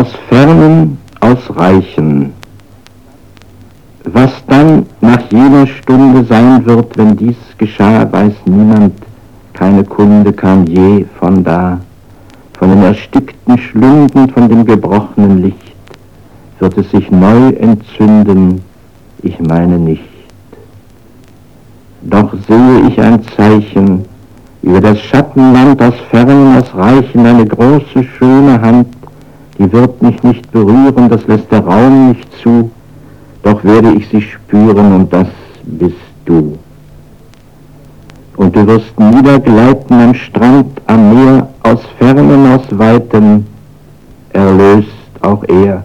aus Fernen, aus Reichen. Was dann nach jener Stunde sein wird, wenn dies geschah, weiß niemand, keine Kunde kam je von da. Von den erstickten Schlünden, von dem gebrochenen Licht wird es sich neu entzünden, ich meine nicht. Doch sehe ich ein Zeichen, über das Schattenland aus Fernen, aus Reichen, eine große, schöne Hand, die wird mich nicht berühren, das lässt der Raum nicht zu, doch werde ich sie spüren und das bist du. Und du wirst niedergleiten am Strand, am Meer, aus Fernen, aus Weiten, erlöst auch er.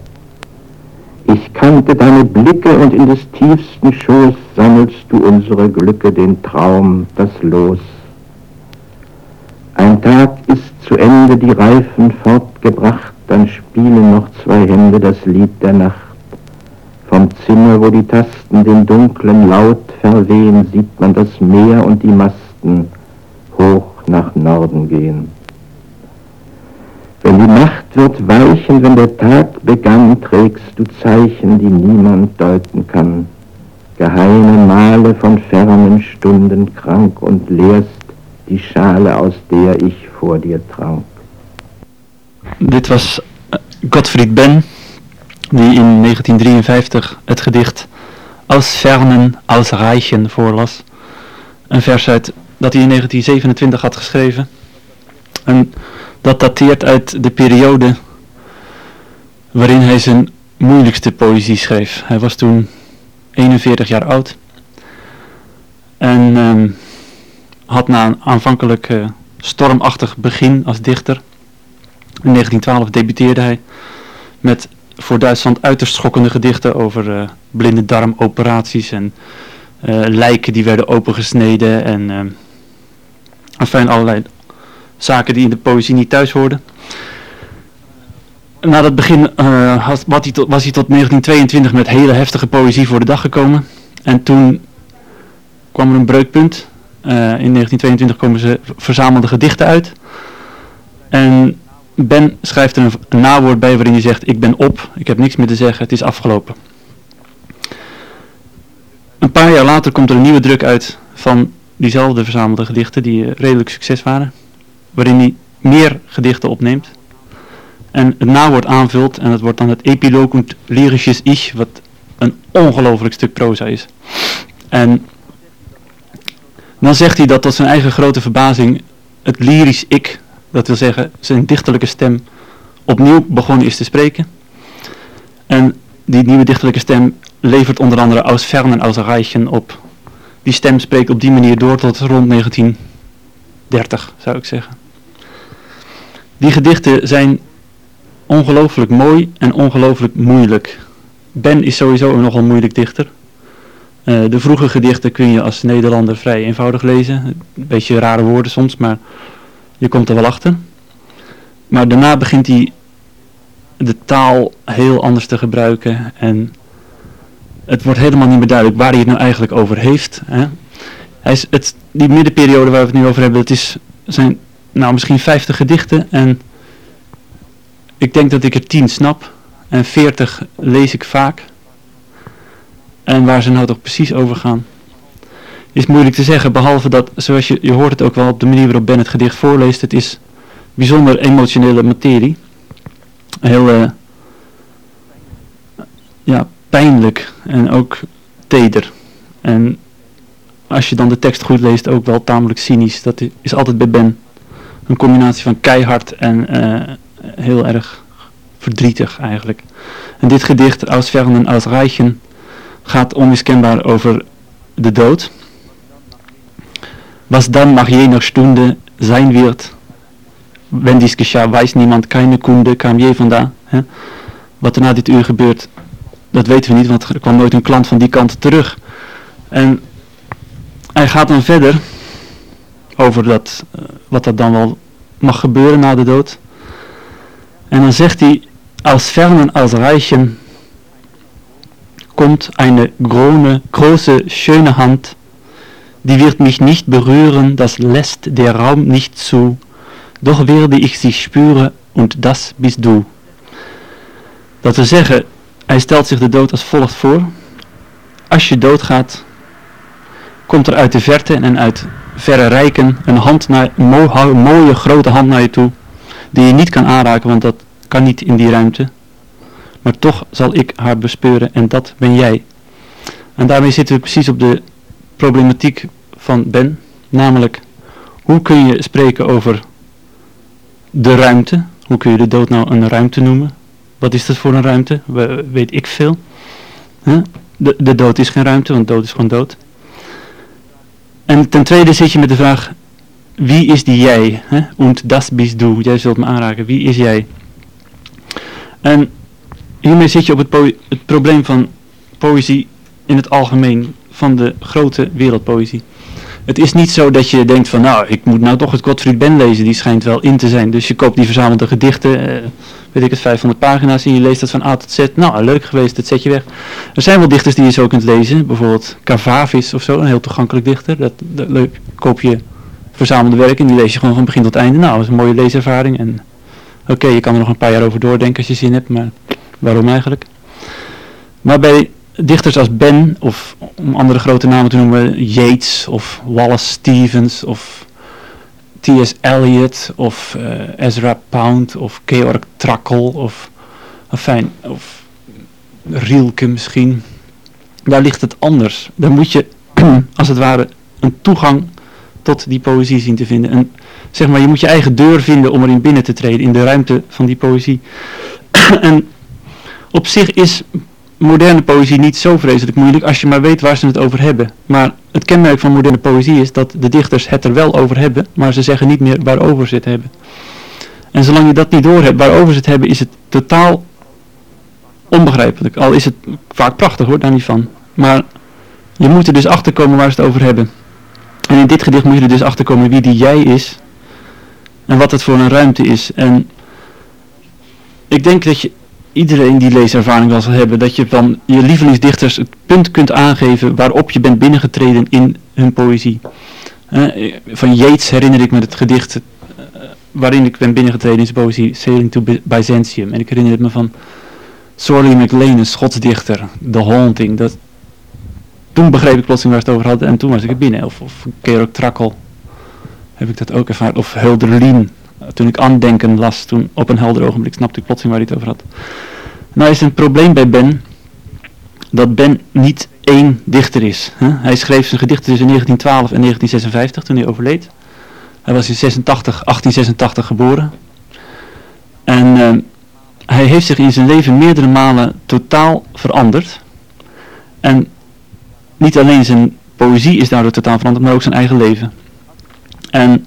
Ich kannte deine Blicke und in des tiefsten Schoß sammelst du unsere Glücke, den Traum, das Los. Ein Tag ist zu Ende, die Reifen fortgebracht, dann spielen noch zwei Hände das Lied der Nacht. Vom Zimmer, wo die Tasten den dunklen Laut verwehen, sieht man das Meer und die Masten hoch nach Norden gehen. Wenn die Nacht wird weichen, wenn der Tag begann, trägst du Zeichen, die niemand deuten kann. Geheime Male von fernen Stunden krank und leerst die Schale, aus der ich vor dir trank. Dit was eh, Gottfried Ben, die in 1953 het gedicht Aus Fernen, aus Reichen voorlas. Een vers uit, dat hij in 1927 had geschreven. En dat dateert uit de periode waarin hij zijn moeilijkste poëzie schreef. Hij was toen 41 jaar oud. En ehm, had na een aanvankelijk uh, stormachtig begin als dichter. In 1912 debuteerde hij met voor Duitsland uiterst schokkende gedichten over uh, blinde darmoperaties en uh, lijken die werden opengesneden en uh, enfin allerlei zaken die in de poëzie niet thuis hoorden. Na dat begin was, hij tot, was hij tot 1922 met hele heftige poëzie voor de dag gekomen. En toen kwam er een breukpunt. In 1922 komen ze verzamelde gedichten uit. En Ben schrijft er een, nawoord bij waarin hij zegt, ik ben op, ik heb niks meer te zeggen, het is afgelopen. Een paar jaar later komt er een nieuwe druk uit van diezelfde verzamelde gedichten die uh, redelijk succes waren waarin hij meer gedichten opneemt. En het nawoord aanvult en het wordt dan het epiloog und lyrisches Ich, wat een ongelooflijk stuk proza is. En dan zegt hij dat tot zijn eigen grote verbazing het lyrisch ik, dat wil zeggen zijn dichterlijke stem, opnieuw begonnen is te spreken. En die nieuwe dichterlijke stem levert onder andere Aus Fernen, Aus Reichen op. Die stem spreekt op die manier door tot rond 1930, zou ik zeggen. Die gedichten zijn ongelooflijk mooi en ongelooflijk moeilijk. Ben is sowieso een nogal moeilijk dichter. Uh, de vroege gedichten kun je als Nederlander vrij eenvoudig lezen. Een beetje rare woorden soms, maar je komt er wel achter. Maar daarna begint hij de taal heel anders te gebruiken en het wordt helemaal niet meer duidelijk waar hij het nou eigenlijk over heeft. Hè. Hij is het, die middenperiode waar we het nu over hebben, dat is zijn nou misschien 50 gedichten en ik denk dat ik er 10 snap en 40 lees ik vaak. En waar ze nou toch precies over gaan, is moeilijk te zeggen. Behalve dat, zoals je, je hoort het ook wel op de manier waarop Ben het gedicht voorleest, het is bijzonder emotionele materie. Heel uh, ja, pijnlijk en ook teder. En als je dan de tekst goed leest, ook wel tamelijk cynisch. Dat is altijd bij Ben een combinatie van keihard en uh, heel erg verdrietig eigenlijk. En dit gedicht, Aus Fernen, Aus Reichen, gaat onmiskenbaar over de dood. Was dan nach jener Stunde sein wird, wenn dies geschah, weiß niemand, keine Kunde, kam je vandaan. Wat er na dit uur gebeurt, dat weten we niet, want er kwam nooit een klant van die kant terug. En hij gaat dan verder over dat, uh, wat dat dan wel mag gebeuren na de dood. En dan zegt hij, als fernen als reichen kommt eine große, große, schöne Hand, die wird mich nicht berühren, das lässt der Raum nicht zu, doch werde ich sie spüren und das bist du. Dat we zeggen, hij stelt zich de dood als volgt voor. Als je doodgaat, komt er uit de verte en uit verre rijken een, hand naar, een mooie grote hand naar je toe, die je niet kan aanraken, want dat kan niet in die ruimte. Maar toch zal ik haar bespeuren en dat ben jij. En daarmee zitten we precies op de problematiek van Ben, namelijk hoe kun je spreken over de ruimte? Hoe kun je de dood nou een ruimte noemen? Wat is dat voor een ruimte? We, weet ik veel. De, de dood is geen ruimte, want dood is gewoon dood. En ten tweede zit je met de vraag, wie is die jij? Hè? Und das bist du. Jij zult me aanraken. Wie is jij? En hiermee zit je op het, het probleem van poëzie in het algemeen, van de grote wereldpoëzie. Het is niet zo dat je denkt van, nou, ik moet nou toch het Gottfried Ben lezen, die schijnt wel in te zijn. Dus je koopt die verzamelde gedichten, eh, weet ik het, 500 pagina's en je leest dat van A tot Z. Nou, leuk geweest, dat zet je weg. Er zijn wel dichters die je zo kunt lezen, bijvoorbeeld Cavavis of zo, een heel toegankelijk dichter. Dat, dat leuk, koop je verzamelde werken en die lees je gewoon van begin tot einde. Nou, dat is een mooie leeservaring en oké, je kan er nog een paar jaar over doordenken als je zin hebt, maar waarom eigenlijk? Maar bij dichters als Ben, of om andere grote namen te noemen, Yeats of Wallace Stevens of T.S. Eliot of uh, Ezra Pound of Georg Trakl of, enfin, of Rielke misschien. Daar ligt het anders. Daar moet je als het ware een toegang tot die poëzie zien te vinden. En zeg maar, je moet je eigen deur vinden om erin binnen te treden, in de ruimte van die poëzie. en op zich is moderne poëzie niet zo vreselijk moeilijk als je maar weet waar ze het over hebben. Maar het kenmerk van moderne poëzie is dat de dichters het er wel over hebben, maar ze zeggen niet meer waarover ze het hebben. En zolang je dat niet doorhebt waarover ze het hebben, is het totaal onbegrijpelijk. Al is het vaak prachtig hoor, daar niet van. Maar je moet er dus achter komen waar ze het over hebben. En in dit gedicht moet je er dus achter komen wie die jij is. En wat het voor een ruimte is. En ik denk dat je iedereen die leeservaring wel zal hebben, dat je van je lievelingsdichters het punt kunt aangeven waarop je bent binnengetreden in hun poëzie. van Yeats herinner ik me het gedicht uh, waarin ik ben binnengetreden in zijn poëzie, Sailing to Byzantium. En ik herinner het me van Sorley MacLean, een Schots dichter, The Haunting. Dat, toen begreep ik plotseling waar het over hadden en toen was ik er binnen. Of, of Georg Trakkel heb ik dat ook ervaren. Of Hulderlien, toen ik aandenken las, toen op een helder ogenblik snapte ik plotseling waar hij het over had. Nou is een probleem bij Ben, dat Ben niet één dichter is. Hè? Hij schreef zijn gedichten tussen 1912 en 1956, toen hij overleed. Hij was in 86, 1886 geboren. En uh, hij heeft zich in zijn leven meerdere malen totaal veranderd. En niet alleen zijn poëzie is daardoor totaal veranderd, maar ook zijn eigen leven. En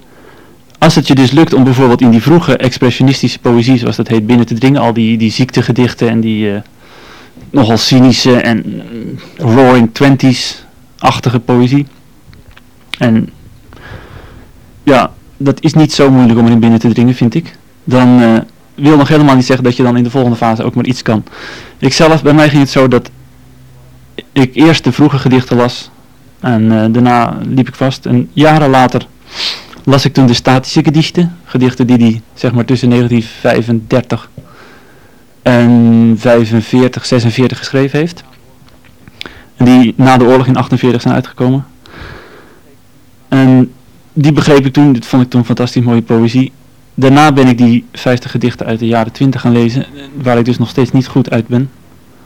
als het je dus lukt om bijvoorbeeld in die vroege expressionistische poëzie, zoals dat heet, binnen te dringen, al die, die ziektegedichten en die uh, nogal cynische en uh, roaring twenties-achtige poëzie. En ja, dat is niet zo moeilijk om erin binnen te dringen, vind ik. Dan uh, wil nog helemaal niet zeggen dat je dan in de volgende fase ook maar iets kan. Ik zelf, bij mij ging het zo dat ik eerst de vroege gedichten las en daarna liep ik vast en jaren later las ik toen de statische gedichten. Gedichten die hij zeg maar tussen 1935 en 45, 46 geschreven heeft. Die na de oorlog in 48 zijn uitgekomen. En die begreep ik toen, dit vond ik toen fantastisch mooie poëzie. Daarna ben ik die 50 gedichten uit de jaren 20 gaan lezen, waar ik dus nog steeds niet goed uit ben.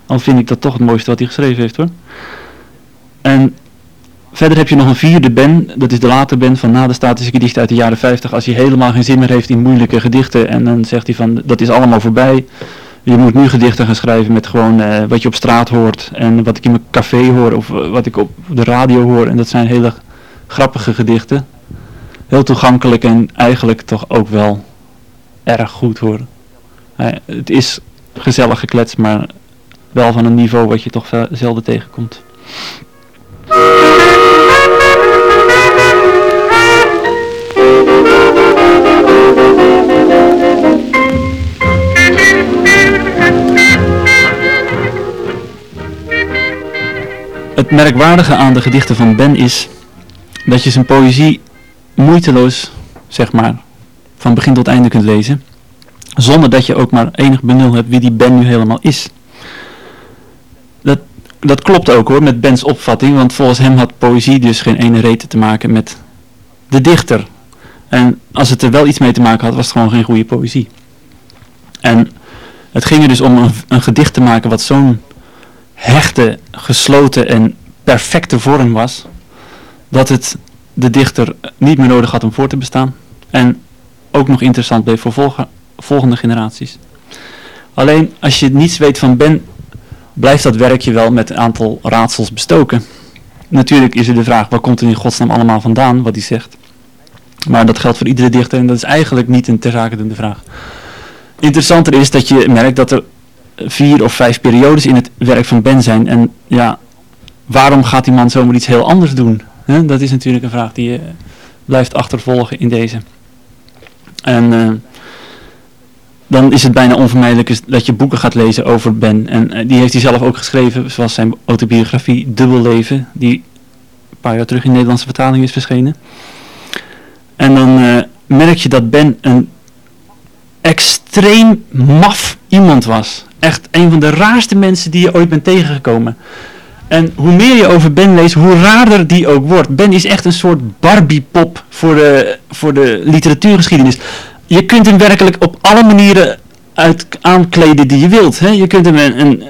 Al vind ik dat toch het mooiste wat hij geschreven heeft hoor. En Verder heb je nog een vierde Ben, dat is de late Ben van na de statische gedichten uit de jaren 50. Als hij helemaal geen zin meer heeft in moeilijke gedichten en dan zegt hij van dat is allemaal voorbij. Je moet nu gedichten gaan schrijven met gewoon uh, wat je op straat hoort en wat ik in mijn café hoor of uh, wat ik op de radio hoor. En dat zijn hele grappige gedichten. Heel toegankelijk en eigenlijk toch ook wel erg goed hoor. Uh, het is gezellig gekletst, maar wel van een niveau wat je toch zelden tegenkomt. Het merkwaardige aan de gedichten van Ben is dat je zijn poëzie moeiteloos, zeg maar, van begin tot einde kunt lezen. Zonder dat je ook maar enig benul hebt wie die Ben nu helemaal is. Dat, dat klopt ook hoor, met Ben's opvatting, want volgens hem had poëzie dus geen ene reden te maken met de dichter. En als het er wel iets mee te maken had, was het gewoon geen goede poëzie. En het ging er dus om een, een gedicht te maken wat zo'n hechte, gesloten en perfecte vorm was, dat het de dichter niet meer nodig had om voor te bestaan. En ook nog interessant bleef voor volgende generaties. Alleen als je niets weet van Ben, blijft dat werkje wel met een aantal raadsels bestoken. Natuurlijk is er de vraag, waar komt er in godsnaam allemaal vandaan, wat hij zegt. Maar dat geldt voor iedere dichter en dat is eigenlijk niet een ter vraag. Interessanter is dat je merkt dat er vier of vijf periodes in het werk van Ben zijn. En ja, waarom gaat die man zomaar iets heel anders doen? Dat is natuurlijk een vraag die je blijft achtervolgen in deze. En uh, dan is het bijna onvermijdelijk dat je boeken gaat lezen over Ben. En uh, die heeft hij zelf ook geschreven, zoals zijn autobiografie Dubbelleven, die een paar jaar terug in Nederlandse vertaling is verschenen. En dan uh, merk je dat Ben een extreem maf iemand was. Echt een van de raarste mensen die je ooit bent tegengekomen. En hoe meer je over Ben leest, hoe raarder die ook wordt. Ben is echt een soort Barbie-pop voor de, voor de literatuurgeschiedenis. Je kunt hem werkelijk op alle manieren uit aankleden die je wilt. Hè? Je kunt hem een,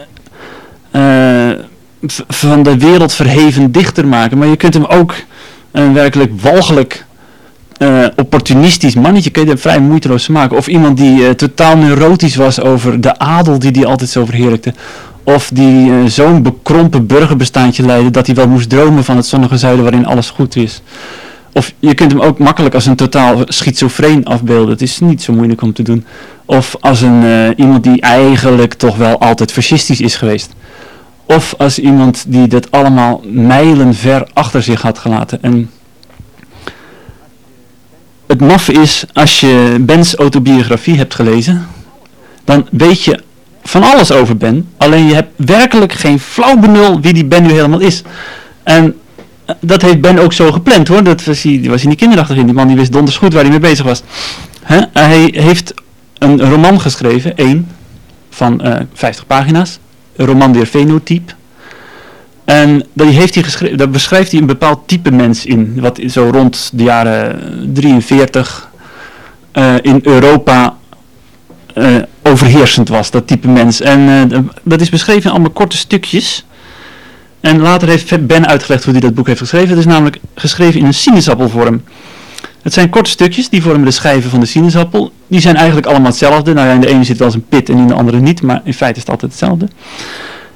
uh, van de wereld verheven dichter maken. Maar je kunt hem ook een werkelijk walgelijk uh, opportunistisch mannetje kun je er vrij moeiteloos maken. Of iemand die uh, totaal neurotisch was over de adel die hij altijd zo verheerlijkte. Of die uh, zo'n bekrompen burgerbestaantje leidde dat hij wel moest dromen van het zonnige zuiden waarin alles goed is. Of je kunt hem ook makkelijk als een totaal schizofreen afbeelden. Het is niet zo moeilijk om te doen. Of als een, iemand die eigenlijk toch wel altijd fascistisch is geweest. Of als iemand die dat allemaal mijlen ver achter zich had gelaten. En het maffe is, als je Ben's autobiografie hebt gelezen, dan weet je van alles over Ben. Alleen je hebt werkelijk geen flauw benul wie die Ben nu helemaal is. En eh, dat heeft Ben ook zo gepland hoor. Dat was hij, was niet kinderachtig in. Die man die wist donders goed waar hij mee bezig was. Hij heeft een roman geschreven, één, van uh, eh, 50 pagina's. Een roman der fenotype. En die heeft daar beschrijft hij een bepaald type mens in, wat zo rond de jaren 43 uh, eh, in Europa uh, overheersend was, dat type mens. En uh, dat is beschreven in allemaal korte stukjes. En later heeft Ben uitgelegd hoe hij dat boek heeft geschreven. Het is namelijk geschreven in een sinaasappelvorm. Het zijn korte stukjes, die vormen de schijven van de sinaasappel. Die zijn eigenlijk allemaal hetzelfde. Nou ja, in de ene zit wel eens een pit en in de andere niet, maar in feite is het altijd hetzelfde.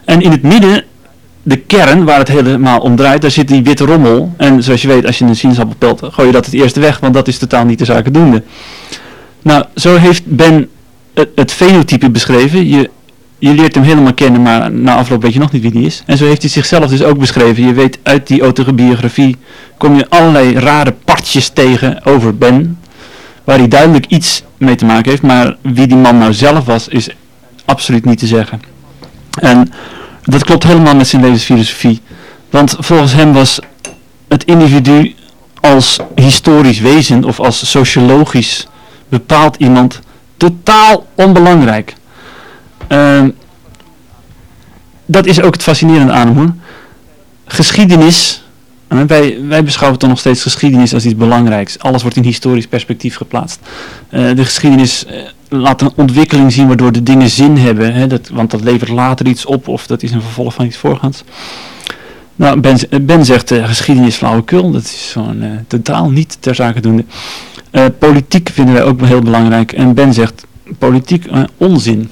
En in het midden de kern waar het helemaal om draait, daar zit die witte rommel. En zoals je weet, als je een sinaasappel pelt, gooi je dat het eerste weg, want dat is totaal niet de zaken doende. Nou, zo heeft Ben het, het fenotype beschreven. Je, je leert hem helemaal kennen, maar na afloop weet je nog niet wie die is. En zo heeft hij zichzelf dus ook beschreven. Je weet uit die autobiografie kom je allerlei rare partjes tegen over Ben. Waar hij duidelijk iets mee te maken heeft. Maar wie die man nou zelf was, is absoluut niet te zeggen. En dat klopt helemaal met zijn levensfilosofie. Want volgens hem was het individu als historisch wezen of als sociologisch bepaald iemand totaal onbelangrijk. Uh, dat is ook het fascinerende aan hem. Geschiedenis, wij, wij beschouwen toch nog steeds geschiedenis als iets belangrijks. Alles wordt in historisch perspectief geplaatst. Uh, de geschiedenis uh, laat een ontwikkeling zien waardoor de dingen zin hebben. Hè, dat, want dat levert later iets op of dat is een vervolg van iets voorgaans. Nou, Ben, ben zegt uh, geschiedenis flauwekul. Dat is gewoon uh, totaal niet ter zake doende. Uh, politiek vinden wij ook heel belangrijk. En Ben zegt politiek onzin.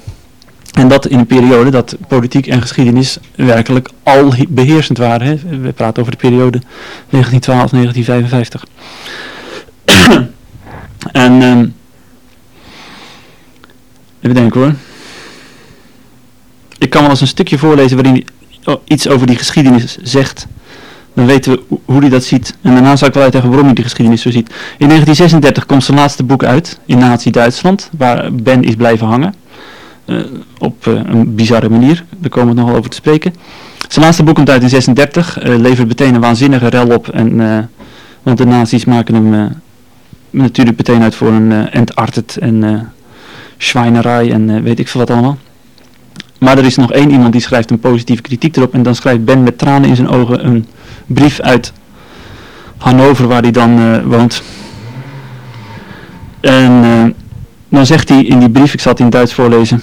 En dat in een periode dat politiek en geschiedenis werkelijk al beheersend waren. Hè. We praten over de periode 1912-1955. en... Um, Even denken hoor. Ik kan wel eens een stukje voorlezen waarin hij oh, iets over die geschiedenis zegt. Dan weten we hoe hij dat ziet. En daarna zal ik wel uitleggen waarom hij die geschiedenis zo ziet. In 1936 komt zijn laatste boek uit in Nazi-Duitsland, waar Ben is blijven hangen. Uh, op uh, een bizarre manier. Daar komen we nog wel over te spreken. Zijn laatste boek komt uit in 1936, uh, eh, levert meteen een waanzinnige rel op. En, want de nazi's maken hem natuurlijk meteen uit voor een entartet en schwijnerij en weet ik veel wat allemaal. Maar er is nog één iemand die schrijft een positieve kritiek erop. En dan schrijft Ben met tranen in zijn ogen een brief uit Hannover waar hij dan woont. En dan zegt hij in die brief, ik zal het in Duits voorlezen.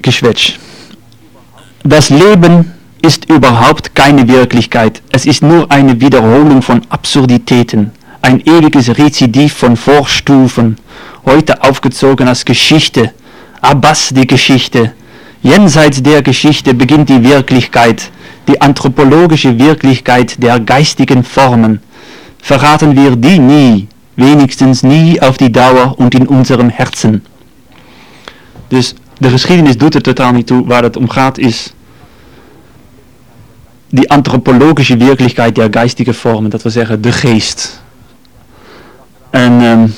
Geschwätz. Das Leben ist überhaupt keine Wirklichkeit. Es ist nur eine Wiederholung von Absurditäten. Ein ewiges Rezidiv von Vorstufen. Heute aufgezogen als Geschichte. Abbas die Geschichte. Jenseits der Geschichte beginnt die Wirklichkeit. Die anthropologische Wirklichkeit der geistigen Formen. Verraten wir die nie. Wenigstens nie auf die Dauer und in unserem Herzen. Dus de geschiedenis doet er totaal niet toe. Waar het om gaat is die antropologische werkelijkheid der geistige vormen. Dat wil zeggen de geest. En um,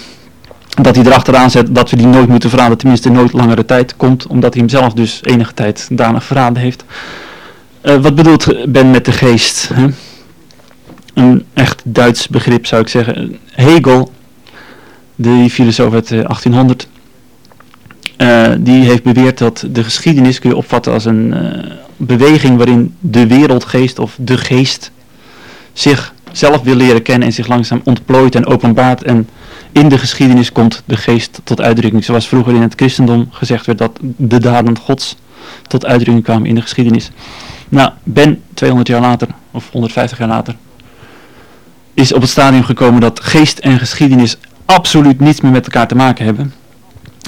dat hij erachteraan zet dat we die nooit moeten verraden. Tenminste nooit langere tijd komt. Omdat hij hem zelf dus enige tijd danig verraden heeft. Uh, wat bedoelt Ben met de geest? Hè? Een echt Duits begrip zou ik zeggen. Hegel, de filosoof uit 1800 uh, die heeft beweerd dat de geschiedenis kun je opvatten als een beweging waarin de wereldgeest of de geest zich zelf wil leren kennen en zich langzaam ontplooit en openbaart. En in de geschiedenis komt de geest tot uitdrukking. Zoals vroeger in het christendom gezegd werd dat de daden gods tot uitdrukking kwamen in de geschiedenis. Nou, Ben 200 jaar later, of 150 jaar later, is op het stadium gekomen dat geest en geschiedenis absoluut niets meer met elkaar te maken hebben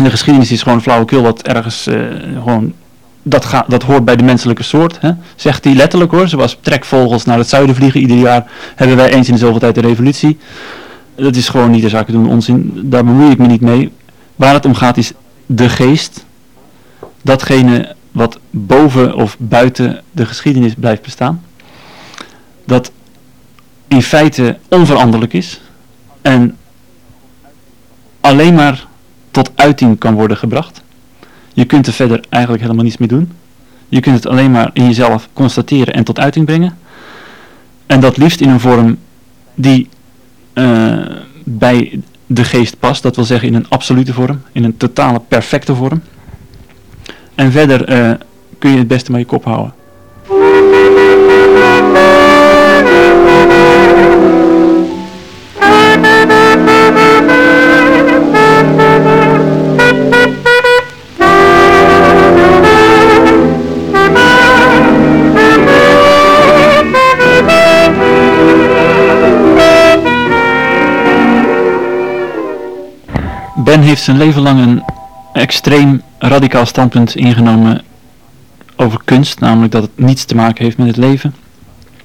de geschiedenis is gewoon flauwekul wat ergens uh, gewoon dat, gaat, dat hoort bij de menselijke soort, hè? zegt hij letterlijk hoor. Zoals trekvogels naar het zuiden vliegen ieder jaar, hebben wij eens in de zoveel tijd een revolutie. Dat is gewoon niet de zaak doen, onzin, daar bemoei ik me niet mee. Waar het om gaat is de geest, datgene wat boven of buiten de geschiedenis blijft bestaan. Dat in feite onveranderlijk is en alleen maar tot uiting kan worden gebracht. Je kunt er verder eigenlijk helemaal niets mee doen. Je kunt het alleen maar in jezelf constateren en tot uiting brengen. En dat liefst in een vorm die uh, bij de geest past. Dat wil zeggen in een absolute vorm, in een totale perfecte vorm. En verder uh, kun je het beste maar je kop houden. Ben heeft zijn leven lang een extreem radicaal standpunt ingenomen over kunst, namelijk dat het niets te maken heeft met het leven.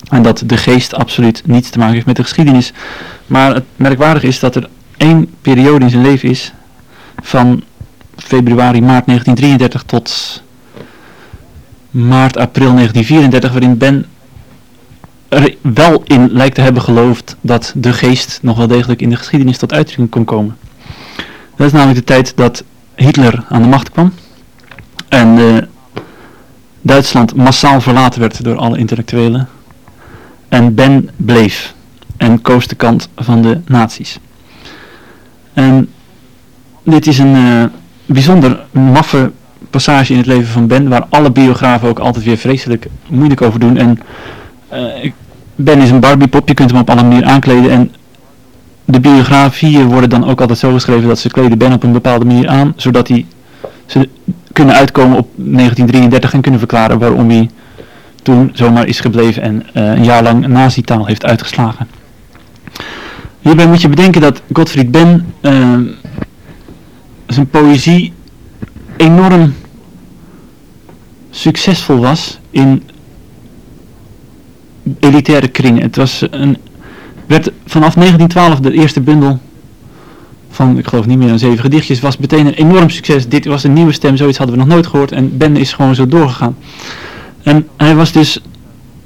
En dat de geest absoluut niets te maken heeft met de geschiedenis. Maar het merkwaardige is dat er één periode in zijn leven is, van februari, maart 1933 tot maart, april 1934, waarin Ben er wel in lijkt te hebben geloofd dat de geest nog wel degelijk in de geschiedenis tot uitdrukking kon komen. Dat is namelijk de tijd dat Hitler aan de macht kwam. En uh, Duitsland massaal verlaten werd door alle intellectuelen. En Ben bleef en koos de kant van de nazi's. En dit is een uh, bijzonder maffe passage in het leven van Ben, waar alle biografen ook altijd weer vreselijk moeilijk over doen. En uh, Ben is een Barbiepop, je kunt hem op alle manieren aankleden en de biografieën worden dan ook altijd zo geschreven dat ze kleden Ben op een bepaalde manier aan, zodat hij ze kunnen uitkomen op 1933 en kunnen verklaren waarom hij toen zomaar is gebleven en uh, een jaar lang nazi-taal heeft uitgeslagen. Hierbij moet je bedenken dat Gottfried Ben uh, zijn poëzie enorm succesvol was in elitaire kringen. Het was een werd vanaf 1912 de eerste bundel van, ik geloof niet meer dan zeven gedichtjes, was meteen een enorm succes. Dit was een nieuwe stem, zoiets hadden we nog nooit gehoord en Ben is gewoon zo doorgegaan. En hij was dus,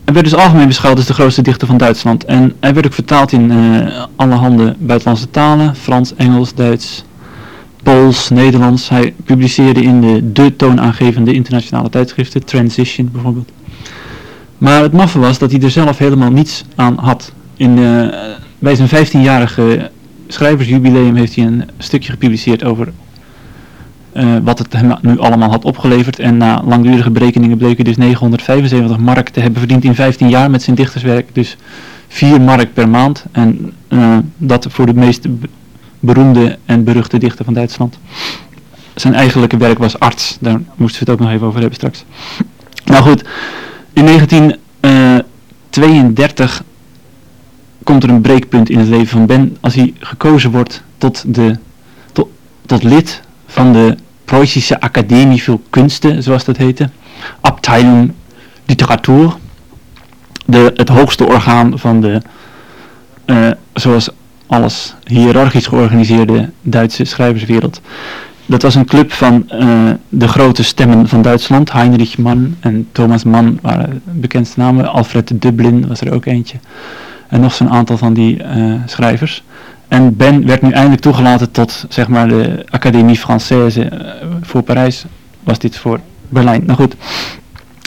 hij werd dus algemeen beschouwd als de grootste dichter van Duitsland. En hij werd ook vertaald in uh, allerhande buitenlandse talen, Frans, Engels, Duits, Pools, Nederlands. Hij publiceerde in de, de toonaangevende internationale tijdschriften, Transition bijvoorbeeld. Maar het maffe was dat hij er zelf helemaal niets aan had in, uh, bij zijn 15-jarige schrijversjubileum heeft hij een stukje gepubliceerd over eh, wat het hem nu allemaal had opgeleverd. En na langdurige berekeningen bleek hij dus 975 mark te hebben verdiend in 15 jaar met zijn dichterswerk. Dus 4 mark per maand. En uh, dat voor de meest beroemde en beruchte dichter van Duitsland. Zijn eigenlijke werk was arts. Daar moesten we het ook nog even over hebben straks. Nou goed, in 1932 eh, komt er een breekpunt in het leven van Ben als hij gekozen wordt tot, de, tot, tot lid van de Preußische Academie voor Kunsten, zoals dat heette. Abteilung Literatuur. De, het hoogste orgaan van de, uh, zoals alles hiërarchisch georganiseerde Duitse schrijverswereld. Dat was een club van uh, de grote stemmen van Duitsland. Heinrich Mann en Thomas Mann waren bekendste namen. Alfred Dublin was er ook eentje. En nog zo'n aantal van die uh, schrijvers. En Ben werd nu eindelijk toegelaten tot zeg maar de Académie Française uh, voor Parijs. Was dit voor Berlijn. Nou goed.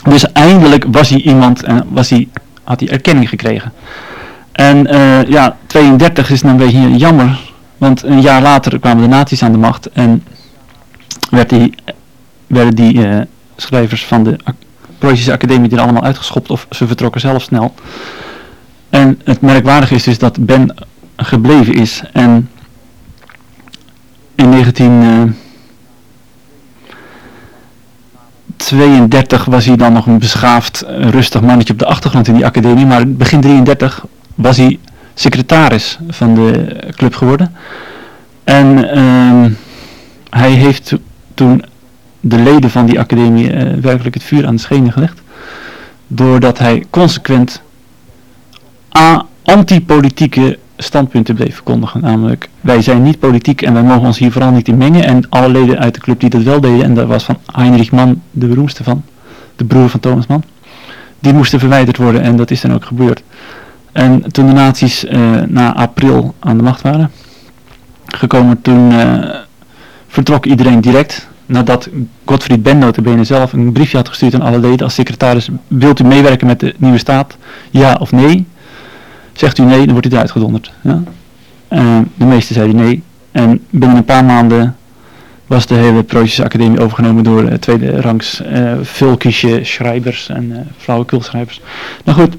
Dus eindelijk was hij iemand en was hij, had hij erkenning gekregen. En uh, ja, 32 is dan een beetje jammer. Want een jaar later kwamen de nazi's aan de macht. En werd werden die schrijvers van de Preußische Academie er allemaal uitgeschopt. Of ze vertrokken zelf snel. En het merkwaardige is dus dat Ben gebleven is. En in 1932 was hij dan nog een beschaafd, rustig mannetje op de achtergrond in die academie. Maar begin 33 was hij secretaris van de club geworden. En uh, hij heeft toen de leden van die academie uh, werkelijk het vuur aan de schenen gelegd. Doordat hij consequent anti-politieke standpunten bleef verkondigen. Namelijk, wij zijn niet politiek en wij mogen ons hier vooral niet in mengen. En alle leden uit de club die dat wel deden, en daar was van Heinrich Mann de beroemdste van, de broer van Thomas Mann, die moesten verwijderd worden en dat is dan ook gebeurd. En toen de nazi's uh, na april aan de macht waren gekomen, toen uh, vertrok iedereen direct. Nadat Gottfried Ben notabene zelf een briefje had gestuurd aan alle leden als secretaris. Wilt u meewerken met de nieuwe staat? Ja of nee? Zegt u nee, dan wordt u eruit gedonderd. De meesten zeiden nee. En binnen een paar maanden was de hele Academie overgenomen door uh, tweede rangs uh, vulkische schrijvers en uh, flauwekulschrijvers. Nou goed,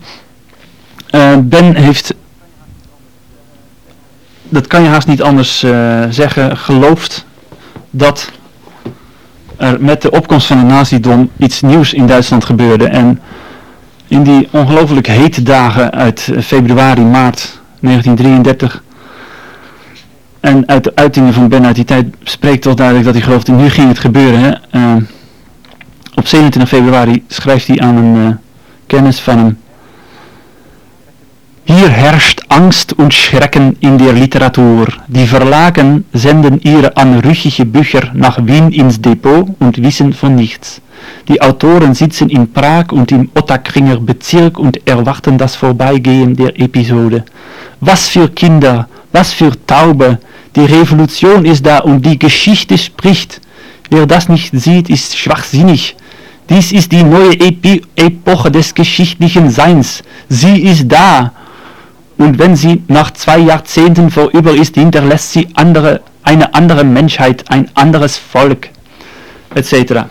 Ben heeft, dat kan je haast niet anders zeggen, geloofd dat er met de opkomst van de nazidom iets nieuws in Duitsland gebeurde. En in die ongelooflijk hete dagen uit februari, maart 1933 en uit de uitingen van Ben uit die tijd spreekt toch duidelijk dat hij geloofde, nu ging het gebeuren. Uh, op 27 februari schrijft hij aan een uh, kennis van hem Hier herrscht Angst und Schrecken in der Literatur. Die Verlagen senden ihre anrüchige Bücher nach Wien ins Depot und wissen von nichts. Die Autoren sitzen in Prag und im Ottakringer Bezirk und erwarten das Vorbeigehen der Episode. Was für Kinder, was für Taube, die Revolution ist da und die Geschichte spricht. Wer das nicht sieht, ist schwachsinnig. Dies ist die neue Epi Epoche des geschichtlichen Seins. Sie ist da und wenn sie nach zwei Jahrzehnten vorüber ist, hinterlässt sie andere, eine andere Menschheit, ein anderes Volk, etc.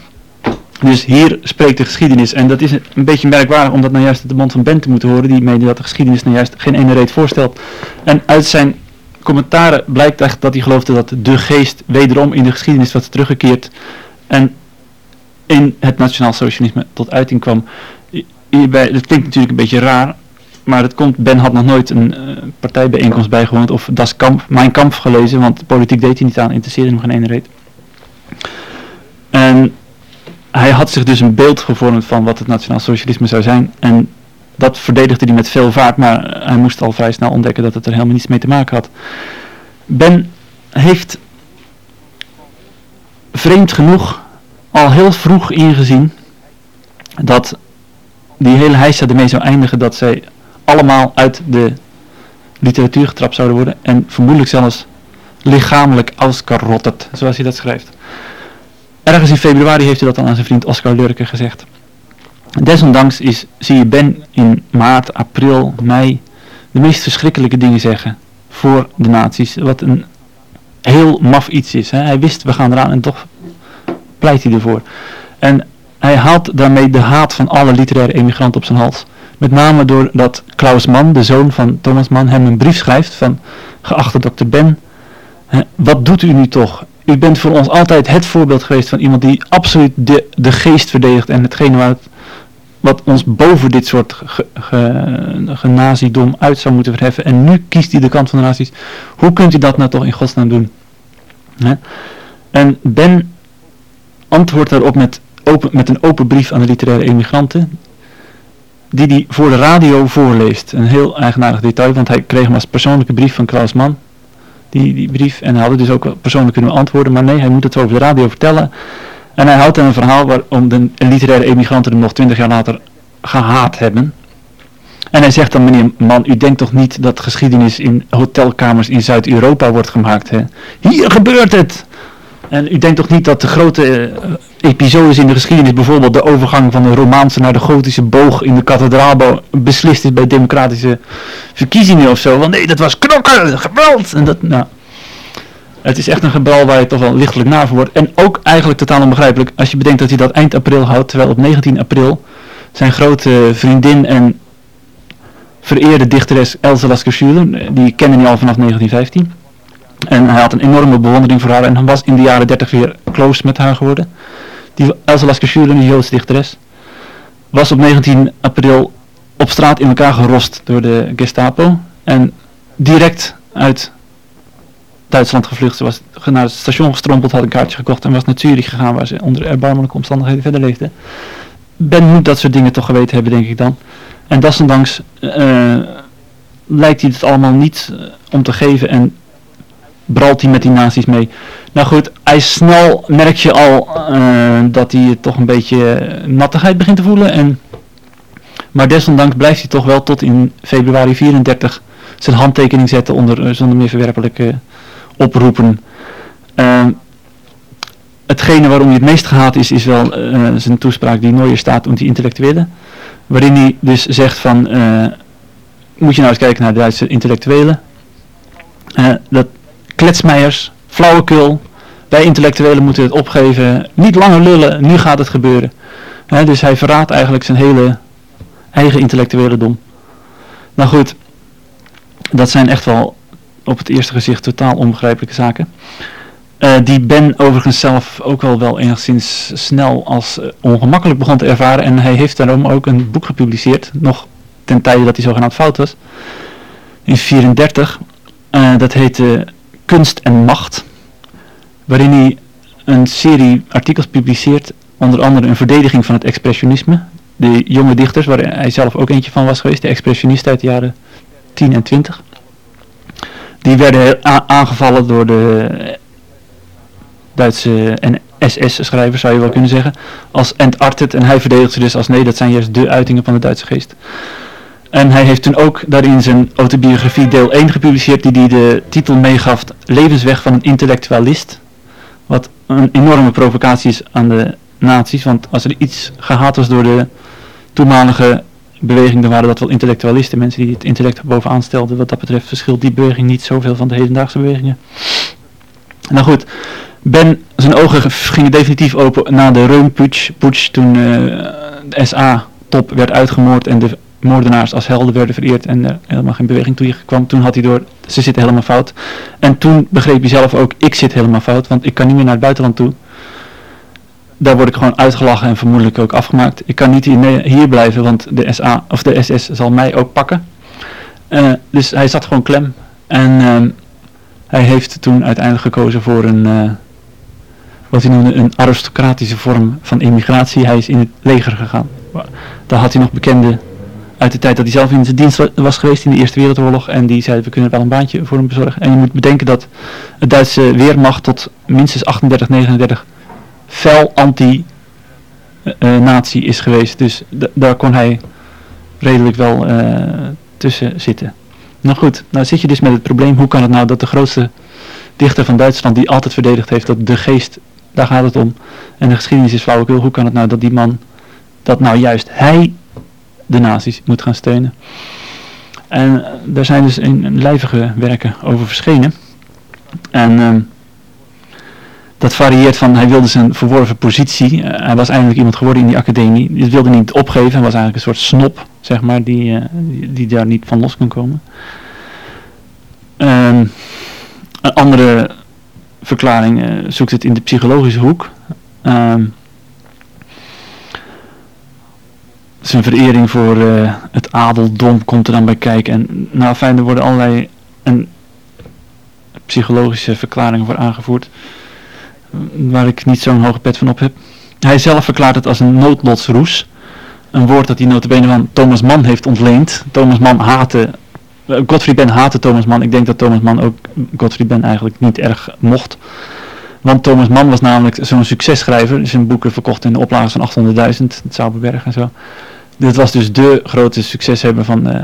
Dus hier spreekt de geschiedenis. En dat is een beetje merkwaardig om dat nou juist uit de mond van Ben te moeten horen. Die meende dat de geschiedenis nou juist geen ene reet voorstelt. En uit zijn commentaren blijkt echt dat hij geloofde dat de geest wederom in de geschiedenis was teruggekeerd. En in het nationaal socialisme tot uiting kwam. Hierbij, dat klinkt natuurlijk een beetje raar. Maar het komt, Ben had nog nooit een uh, partijbijeenkomst bijgewoond of Das Kamp, Mijn Kamp gelezen, want politiek deed hij niet aan, interesseerde hem geen ene reet. En hij had zich dus een beeld gevormd van wat het nationaal socialisme zou zijn. En dat verdedigde hij met veel vaart, maar hij moest al vrij snel ontdekken dat het er helemaal niets mee te maken had. Ben heeft vreemd genoeg al heel vroeg ingezien dat die hele heisa ermee zou eindigen dat zij allemaal uit de literatuur getrapt zouden worden en vermoedelijk zelfs lichamelijk ausgerotterd, zoals hij dat schrijft. Ergens in februari heeft hij dat dan aan zijn vriend Oscar Lurke gezegd. Desondanks is, zie je Ben in maart, april, mei de meest verschrikkelijke dingen zeggen. voor de nazi's. Wat een heel maf iets is. Hè. Hij wist, we gaan eraan en toch pleit hij ervoor. En hij haalt daarmee de haat van alle literaire emigranten op zijn hals. Met name doordat Klaus Mann, de zoon van Thomas Mann, hem een brief schrijft van geachte dokter Ben, wat doet u nu toch? U bent voor ons altijd het voorbeeld geweest van iemand die absoluut de, de geest verdedigt en hetgene wat, wat ons boven dit soort ge, ge, genazidom uit zou moeten verheffen. En nu kiest hij de kant van de nazi's. Hoe kunt u dat nou toch in godsnaam doen? En Ben antwoordt daarop met, open, met een open brief aan de literaire emigranten die hij voor de radio voorleest. Een heel eigenaardig detail, want hij kreeg hem als persoonlijke brief van Klaus Mann. Die, die brief, en hij had het dus ook persoonlijk kunnen antwoorden, maar nee, hij moet het over de radio vertellen. En hij houdt een verhaal waarom de literaire emigranten hem nog twintig jaar later gehaat hebben. En hij zegt dan, meneer Man, u denkt toch niet dat geschiedenis in hotelkamers in Zuid-Europa wordt gemaakt, hè? Hier gebeurt het! En u denkt toch niet dat de grote uh, episodes in de geschiedenis, bijvoorbeeld de overgang van de Romaanse naar de Gotische boog in de kathedraal, beslist is bij democratische verkiezingen of zo? Want nee, dat was knokken, geweld! En dat, nou, het is echt een gebal waar je toch wel lichtelijk naar voor wordt. En ook eigenlijk totaal onbegrijpelijk als je bedenkt dat hij dat eind april houdt, terwijl op 19 april zijn grote vriendin en vereerde dichteres Else Lasker Schuler, die kennen hij al vanaf 1915. En hij had een enorme bewondering voor haar en was in de jaren 30 weer close met haar geworden. Die Else Lasker Schuler, die Joodse dichteres, was op 19 april op straat in elkaar gerost door de Gestapo. En direct uit Duitsland gevlucht. Ze was naar het station gestrompeld, had een kaartje gekocht en was naar Zurich gegaan waar ze onder erbarmelijke omstandigheden verder leefde. Ben moet dat soort dingen toch geweten hebben, denk ik dan. En desondanks uh, lijkt hij het allemaal niet uh, om te geven en bralt hij met die nazi's mee. Nou goed, hij snel merk je al uh, dat hij toch een beetje nattigheid begint te voelen. En, maar desondanks blijft hij toch wel tot in februari 34 zijn handtekening zetten onder zonder meer verwerpelijke oproepen. Uh, hetgene waarom hij het meest gehaat is, is wel uh, zijn toespraak die Nooier staat om die intellectuelen. Waarin hij dus zegt van, uh, moet je nou eens kijken naar de Duitse intellectuelen. dat kletsmeijers, flauwekul, wij intellectuelen moeten het opgeven, niet langer lullen, nu gaat het gebeuren. dus hij verraadt eigenlijk zijn hele eigen intellectuele dom. Nou goed, dat zijn echt wel op het eerste gezicht totaal onbegrijpelijke zaken. Uh, die Ben overigens zelf ook wel, wel enigszins snel als uh, ongemakkelijk begon te ervaren. En hij heeft daarom ook een boek gepubliceerd, nog ten tijde dat hij zogenaamd fout was. In 1934. Uh, dat heette Kunst en Macht. Waarin hij een serie artikels publiceert, onder andere een verdediging van het expressionisme. De jonge dichters, waar hij zelf ook eentje van was geweest, de expressionisten uit de jaren 10 en 20. Die werden aangevallen door de Duitse en SS-schrijvers, zou je wel kunnen zeggen, als entartet. En hij verdedigt ze dus als nee, dat zijn juist de uitingen van de Duitse geest. En hij heeft toen ook daarin zijn autobiografie deel 1 gepubliceerd, die, die de titel meegaf, Levensweg van een intellectualist. Wat een enorme provocatie is aan de nazi's, want als er iets gehaat was door de toenmalige beweging, dan waren dat wel intellectualisten, mensen die het intellect bovenaan stelden. Wat dat betreft verschilt die beweging niet zoveel van de hedendaagse bewegingen. Nou goed, Ben, zijn ogen gingen definitief open na de Röhm-putsch, toen uh, de SA-top werd uitgemoord en de moordenaars als helden werden vereerd en er helemaal geen beweging toe kwam. Toen had hij door, ze zitten helemaal fout. En toen begreep hij zelf ook, ik zit helemaal fout, want ik kan niet meer naar het buitenland toe daar word ik gewoon uitgelachen en vermoedelijk ook afgemaakt. Ik kan niet hier, blijven, want de SA of de SS zal mij ook pakken. Uh, dus hij zat gewoon klem. En uh, hij heeft toen uiteindelijk gekozen voor een, uh, wat hij noemde, een aristocratische vorm van immigratie. Hij is in het leger gegaan. Daar had hij nog bekende uit de tijd dat hij zelf in zijn dienst was geweest in de Eerste Wereldoorlog. En die zei, we kunnen wel een baantje voor hem bezorgen. En je moet bedenken dat het Duitse weermacht tot minstens 38, 39 fel anti-nazi is geweest. Dus daar kon hij redelijk wel uh, tussen zitten. Nou goed, nou zit je dus met het probleem, hoe kan het nou dat de grootste dichter van Duitsland, die altijd verdedigd heeft dat de geest, daar gaat het om, en de geschiedenis is flauwekul, hoe kan het nou dat die man, dat nou juist hij de nazi's moet gaan steunen? En daar zijn dus in lijvige werken over verschenen. En ehm, dat varieert van, hij wilde zijn verworven positie. hij was eindelijk iemand geworden in die academie. Hij wilde niet opgeven. Hij was eigenlijk een soort snop, zeg maar, die, die, die, daar niet van los kon komen. Ehm, een andere verklaring zoekt het in de psychologische hoek. Um, zijn verering voor uh, het adeldom komt er dan bij kijken. En nou fijn, er worden allerlei een, psychologische verklaringen voor aangevoerd. Waar ik niet zo'n hoge pet van op heb. Hij zelf verklaart het als een noodlotsroes. Een woord dat hij notabene van Thomas Mann heeft ontleend. Thomas Mann haatte Godfried Ben haatte Thomas Mann. Ik denk dat Thomas Mann ook Godfried Ben eigenlijk niet erg mocht. Want Thomas Mann was namelijk zo'n successchrijver. Zijn boeken verkocht in de oplages van 800.000. Het Zauberberg en zo. Dit was dus de grote succeshebber van uh,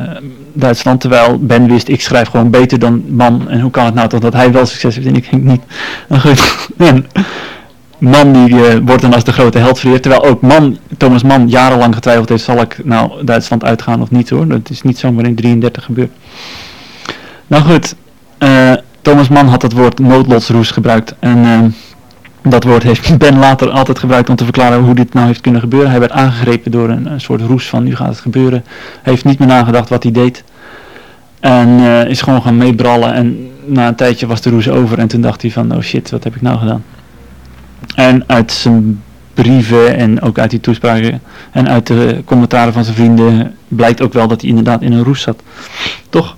Duitsland. Terwijl Ben wist, ik schrijf gewoon beter dan Mann. En hoe kan het nou toch dat hij wel succes heeft en ik niet. En goed. En Man die uh, wordt dan als de grote held vereerd. Terwijl ook Man, Thomas Mann jarenlang getwijfeld heeft, zal ik nou Duitsland uitgaan of niet hoor. Dat is niet zomaar in 33 gebeurd. Nou goed, uh, Thomas Mann had het woord noodlotsroes gebruikt. En dat woord heeft Ben later altijd gebruikt om te verklaren hoe dit nou heeft kunnen gebeuren. Hij werd aangegrepen door een, een soort roes van nu gaat het gebeuren. Hij heeft niet meer nagedacht wat hij deed. En is gewoon gaan meebrallen. En na een tijdje was de roes over. En toen dacht hij van oh shit, wat heb ik nou gedaan. En uit zijn brieven en ook uit die toespraken en uit de commentaren van zijn vrienden blijkt ook wel dat hij inderdaad in een roes zat. Toch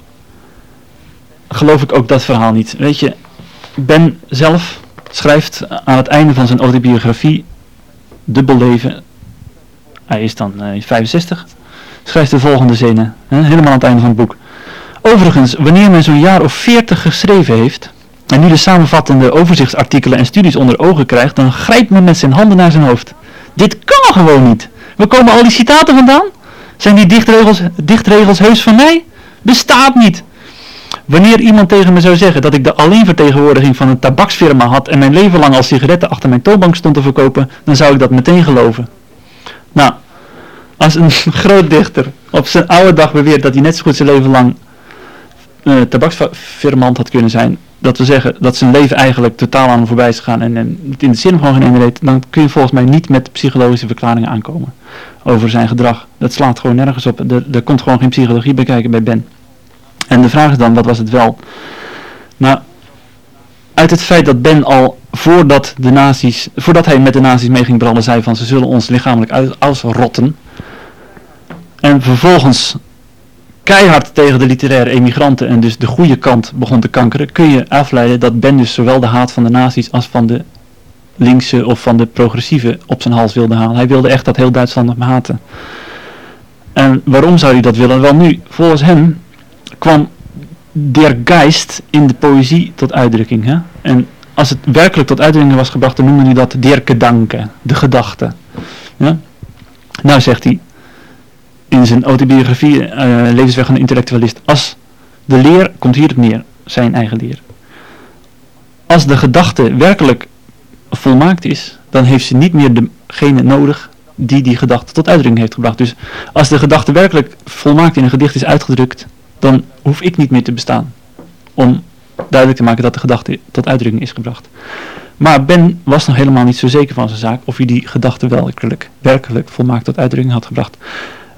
geloof ik ook dat verhaal niet. Weet je, Ben zelf schrijft aan het einde van zijn autobiografie Dubbel leven. Hij is dan uh, 65. Schrijft de volgende zinnen, hè, helemaal aan het einde van het boek. Overigens, wanneer men zo'n jaar of veertig geschreven heeft, en nu de samenvattende overzichtsartikelen en studies onder ogen krijgt, dan grijpt men met zijn handen naar zijn hoofd. Dit kan gewoon niet. Waar komen al die citaten vandaan? Zijn die dichtregels, dichtregels heus van mij? Bestaat niet. Wanneer iemand tegen me zou zeggen dat ik de alleenvertegenwoordiging van een tabaksfirma had en mijn leven lang als sigaretten achter mijn toonbank stond te verkopen, dan zou ik dat meteen geloven. Nou, als een groot dichter op zijn oude dag beweert dat hij net zo goed zijn leven lang uh, tabaksfirmant had kunnen zijn, dat we zeggen dat zijn leven eigenlijk totaal aan hem voorbij is gegaan en, en in de zin van geen ene reed, dan kun je volgens mij niet met psychologische verklaringen aankomen over zijn gedrag. Dat slaat gewoon nergens op. Er, er komt gewoon geen psychologie bij kijken bij Ben. En de vraag is dan, wat was het wel? Nou, uit het feit dat Ben al voordat, de nazi's, voordat hij met de nazi's mee ging branden, zei van ze zullen ons lichamelijk uit, ausrotten. En vervolgens keihard tegen de literaire emigranten en dus de goede kant begon te kankeren, kun je afleiden dat Ben dus zowel de haat van de nazi's als van de linkse of van de progressieve op zijn hals wilde halen. Hij wilde echt dat heel Duitsland hem haten. En waarom zou hij dat willen? Wel nu, volgens hem kwam der Geist in de poëzie tot uitdrukking. Hè? En als het werkelijk tot uitdrukking was gebracht, dan noemde hij dat der Gedanke, de gedachte. Ja? Nou zegt hij, in zijn autobiografie uh, Levensweg van een intellectualist. Als de leer, komt hier op neer, zijn eigen leer. Als de gedachte werkelijk volmaakt is, dan heeft ze niet meer degene nodig die die gedachte tot uitdrukking heeft gebracht. Dus als de gedachte werkelijk volmaakt in een gedicht is uitgedrukt, dan hoef ik niet meer te bestaan. Om duidelijk te maken dat de gedachte tot uitdrukking is gebracht. Maar Ben was nog helemaal niet zo zeker van zijn zaak of hij die gedachte werkelijk, werkelijk volmaakt tot uitdrukking had gebracht.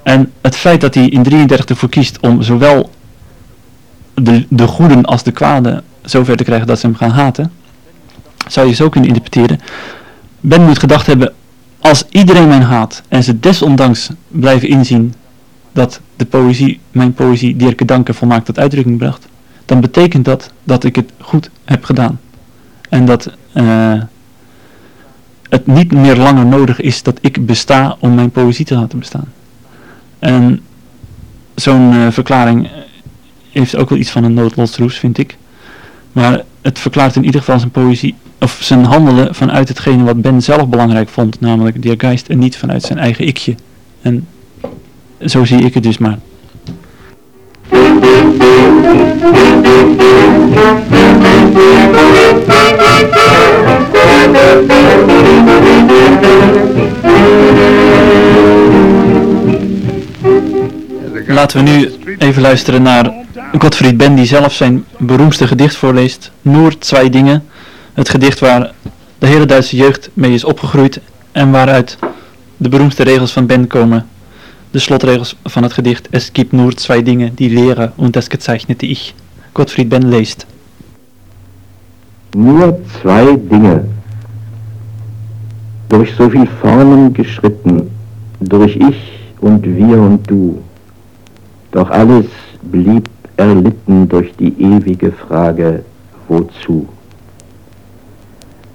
En het feit dat hij in 33 ervoor kiest om zowel de, de goeden als de kwade zover te krijgen dat ze hem gaan haten, zou je zo kunnen interpreteren. Ben moet gedacht hebben, als iedereen mij haat en ze desondanks blijven inzien dat de poëzie, mijn poëzie, Dirke Danken volmaakt tot uitdrukking bracht, dan betekent dat dat ik het goed heb gedaan. En dat uh, het niet meer langer nodig is dat ik besta om mijn poëzie te laten bestaan. En zo'n uh, verklaring heeft ook wel iets van een noodlotsroes, vind ik. Maar het verklaart in ieder geval zijn poëzie, of zijn handelen vanuit hetgene wat Ben zelf belangrijk vond, namelijk die geest en niet vanuit zijn eigen ikje. En zo zie ik het dus maar. Laten we nu even luisteren naar Gottfried Ben die zelf zijn beroemdste gedicht voorleest. Noor Twee Dingen. Het gedicht waar de hele Duitse jeugd mee is opgegroeid en waaruit de beroemdste regels van Ben komen. De slotregels van het gedicht Es gibt nur zwei Dinge, die leren und das gezeichnete ich. Gottfried Ben leest. Nur zwei Dinge. Durch so viel Formen geschritten, durch ich und wir und du. Doch alles blieb erlitten durch die ewige Frage, wozu?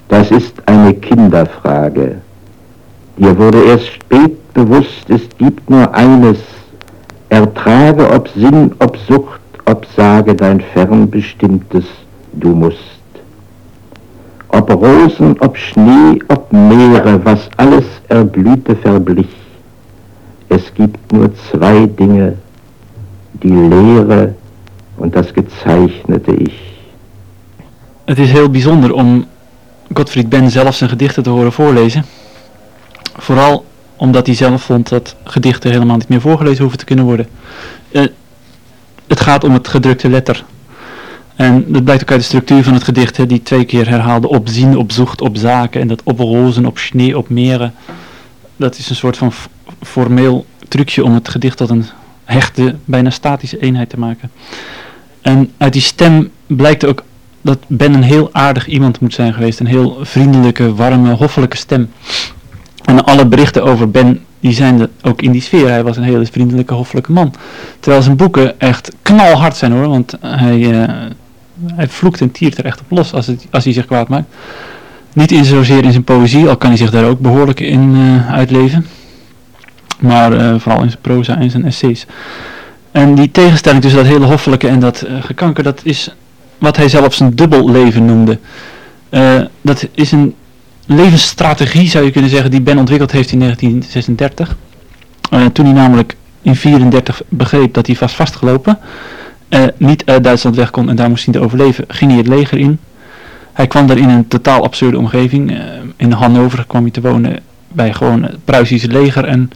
Das ist eine Kinderfrage. Dir wurde erst spät bewusst, es gibt nur eines, ertrage ob Sinn, ob Sucht, ob Sage dein fernbestimmtes, du musst. Ob Rosen, ob Schnee, ob Meere, was alles erblühte, verblich. Es gibt nur zwei Dinge, die Lehre und das gezeichnete Ich. Het is heel bijzonder om Gottfried Ben zelf zijn gedichten te horen voorlezen. Vooral omdat hij zelf vond dat gedichten helemaal niet meer voorgelezen hoeven te kunnen worden. Uh, het gaat om het gedrukte letter. En dat blijkt ook uit de structuur van het gedicht, hè, die twee keer herhaalde op zien, op op zaken en dat op rozen, op sneeuw, op meren. Dat is een soort van formeel trucje om het gedicht tot een hechte, bijna statische eenheid te maken. En uit die stem blijkt ook dat Ben een heel aardig iemand moet zijn geweest. Een heel vriendelijke, warme, hoffelijke stem. En alle berichten over Ben, die zijn er ook in die sfeer. Hij was een hele vriendelijke, hoffelijke man. Terwijl zijn boeken echt knalhard zijn hoor. Want hij, uh, hij vloekt en tiert er echt op los als, het, als hij zich kwaad maakt. Niet in zozeer in zijn poëzie, al kan hij zich daar ook behoorlijk in uh, uitleven. Maar uh, vooral in zijn proza en zijn essays. En die tegenstelling tussen dat hele hoffelijke en dat gekanker, dat is wat hij zelf zijn dubbel leven noemde. dat is een levensstrategie zou je kunnen zeggen die Ben ontwikkeld heeft in 1936. Uh, toen hij namelijk in 34 begreep dat hij vast vastgelopen, uh, niet uit Duitsland weg kon en daar moest hij te overleven, ging hij het leger in. Hij kwam daar in een totaal absurde omgeving. Uh, in Hannover kwam hij te wonen bij gewoon het Pruisische leger en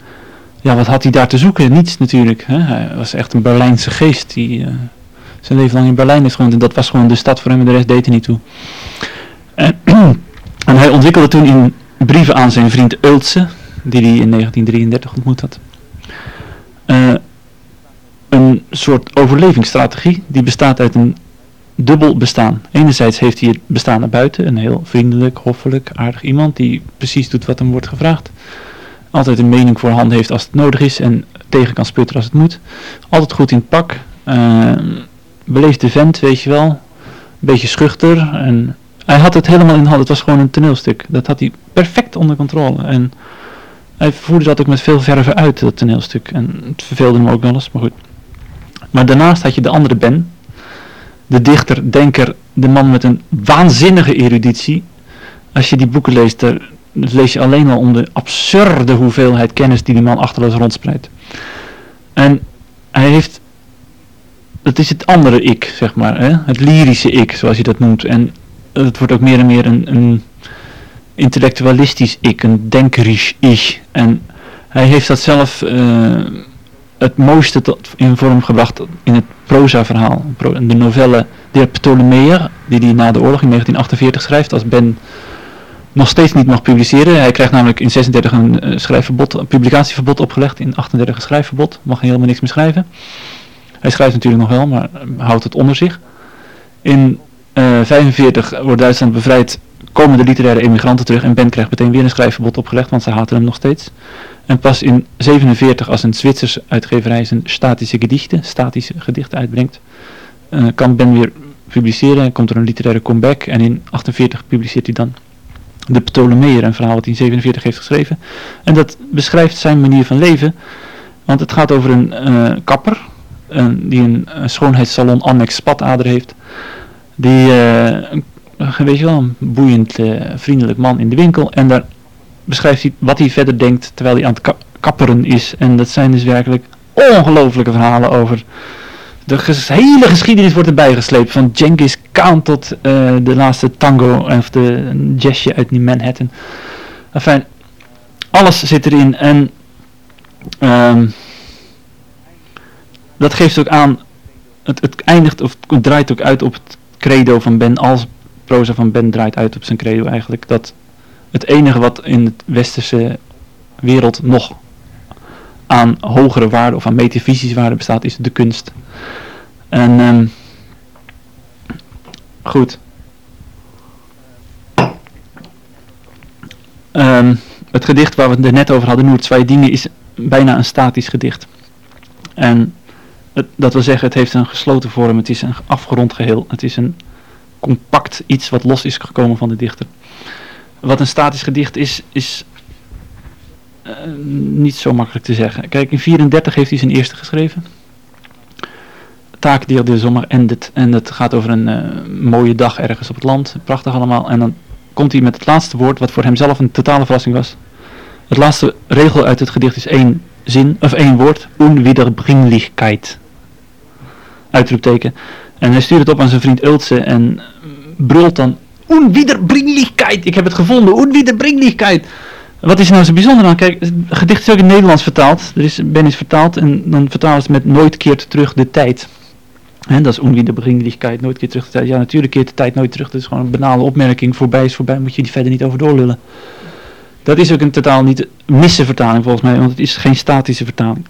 ja, wat had hij daar te zoeken? Niets natuurlijk. Hè? Hij was echt een Berlijnse geest die zijn leven lang in Berlijn heeft gewoond en dat was gewoon de stad voor hem en de rest deed er niet toe. En En hij ontwikkelde toen in brieven aan zijn vriend Ultse, die hij in 1933 ontmoet had, uh, een soort overlevingsstrategie die bestaat uit een dubbel bestaan. Enerzijds heeft hij het bestaan naar buiten, een heel vriendelijk, hoffelijk, aardig iemand die precies doet wat hem wordt gevraagd. Altijd een mening voor hand heeft als het nodig is en tegen kan sputteren als het moet. Altijd goed in het pak. Uh, beleefde vent, weet je wel. Beetje schuchter en hij had het helemaal in de hand. Het was gewoon een toneelstuk. Dat had hij perfect onder controle. En hij voerde dat ook met veel verven uit, dat toneelstuk. En het verveelde hem ook wel eens, maar goed. Maar daarnaast had je de andere Ben. De dichter, denker, de man met een waanzinnige eruditie. Als je die boeken leest, daar lees je alleen al om de absurde hoeveelheid kennis die die man achterloos rondspreidt. En hij heeft, dat is het andere ik, zeg maar, hè? het lyrische ik, zoals je dat noemt. En het wordt ook meer en meer een, een intellectualistisch ik, een denkerisch ik. En hij heeft dat zelf uh, het mooiste in vorm gebracht in het proza-verhaal. De novelle De Ptolemeër, die hij na de oorlog in 1948 schrijft, als Ben nog steeds niet mag publiceren. Hij krijgt namelijk in 36 een uh, schrijfverbod, een publicatieverbod opgelegd, in 38 een schrijfverbod, mag helemaal niks meer schrijven. Hij schrijft natuurlijk nog wel, maar houdt het onder zich. In 1945 uh, wordt Duitsland bevrijd, komen de literaire emigranten terug en Ben krijgt meteen weer een schrijfverbod opgelegd, want ze haten hem nog steeds. En pas in 47 als een Zwitsers uitgeverij zijn statische gedichten, statische gedichten uitbrengt, uh, kan Ben weer publiceren en komt er een literaire comeback en in 48 publiceert hij dan de Ptolemeër, een verhaal wat hij in 47 heeft geschreven. En dat beschrijft zijn manier van leven, want het gaat over een uh, kapper, die een, een schoonheidssalon annex spatader heeft. Die, uh, weet je wel, een boeiend, uh, vriendelijk man in de winkel. En daar beschrijft hij wat hij verder denkt terwijl hij aan het kapperen is. En dat zijn dus werkelijk ongelofelijke verhalen over... De hele geschiedenis wordt erbij gesleept. Van Genghis Khan tot uh, de laatste tango of de jazzje uit Manhattan. Enfin, alles zit erin. En um, dat geeft ook aan, het, het eindigt of het draait ook uit op het credo van Ben, als proza van Ben draait uit op zijn credo eigenlijk, dat het enige wat in het westerse wereld nog aan hogere waarde of aan metafysische waarde bestaat, is de kunst. En um, goed. Um, het gedicht waar we het er net over hadden, Noer Twee Dingen, is bijna een statisch gedicht. En dat wil zeggen, het heeft een gesloten vorm, het is een afgerond geheel, het is een compact iets wat los is gekomen van de dichter. Wat een statisch gedicht is, is uh, niet zo makkelijk te zeggen. Kijk, in 34 heeft hij zijn eerste geschreven. Taak de zomer endet. En het gaat over een uh, mooie dag ergens op het land. Prachtig allemaal. En dan komt hij met het laatste woord, wat voor hemzelf een totale verrassing was. Het laatste regel uit het gedicht is één zin, of één woord. Unwiederbringlichkeit. Uitroepteken. En hij stuurt het op aan zijn vriend Ultse en brult dan Unwiederbringlichkeit. Ik heb het gevonden. Unwiederbringlichkeit. Wat is nou zo bijzonder aan? Kijk, het gedicht is ook in het Nederlands vertaald. Er is, Ben is vertaald en dan vertalen ze met nooit keert terug de tijd. En dat is Unwiederbringlichkeit, nooit keert terug de tijd. Ja, natuurlijk keert de tijd nooit terug. Dat is gewoon een banale opmerking. Voorbij is voorbij, moet je die verder niet over doorlullen. Dat is ook een totaal niet misse vertaling volgens mij, want het is geen statische vertaling.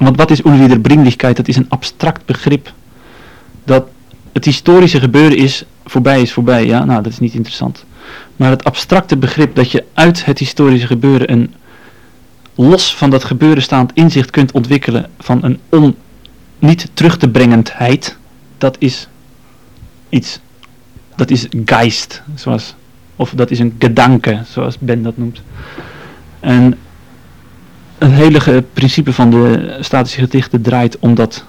Want wat is Unwiederbringlichkeit? Dat is een abstract begrip. Dat het historische gebeuren is, voorbij is voorbij. Ja, nou, dat is niet interessant. Maar het abstracte begrip dat je uit het historische gebeuren een los van dat gebeuren staand inzicht kunt ontwikkelen van een on, niet terug te brengendheid, dat is iets. Dat is geist, zoals, of dat is een gedanke, zoals Ben dat noemt. En het hele principe van de statische gedichten draait om dat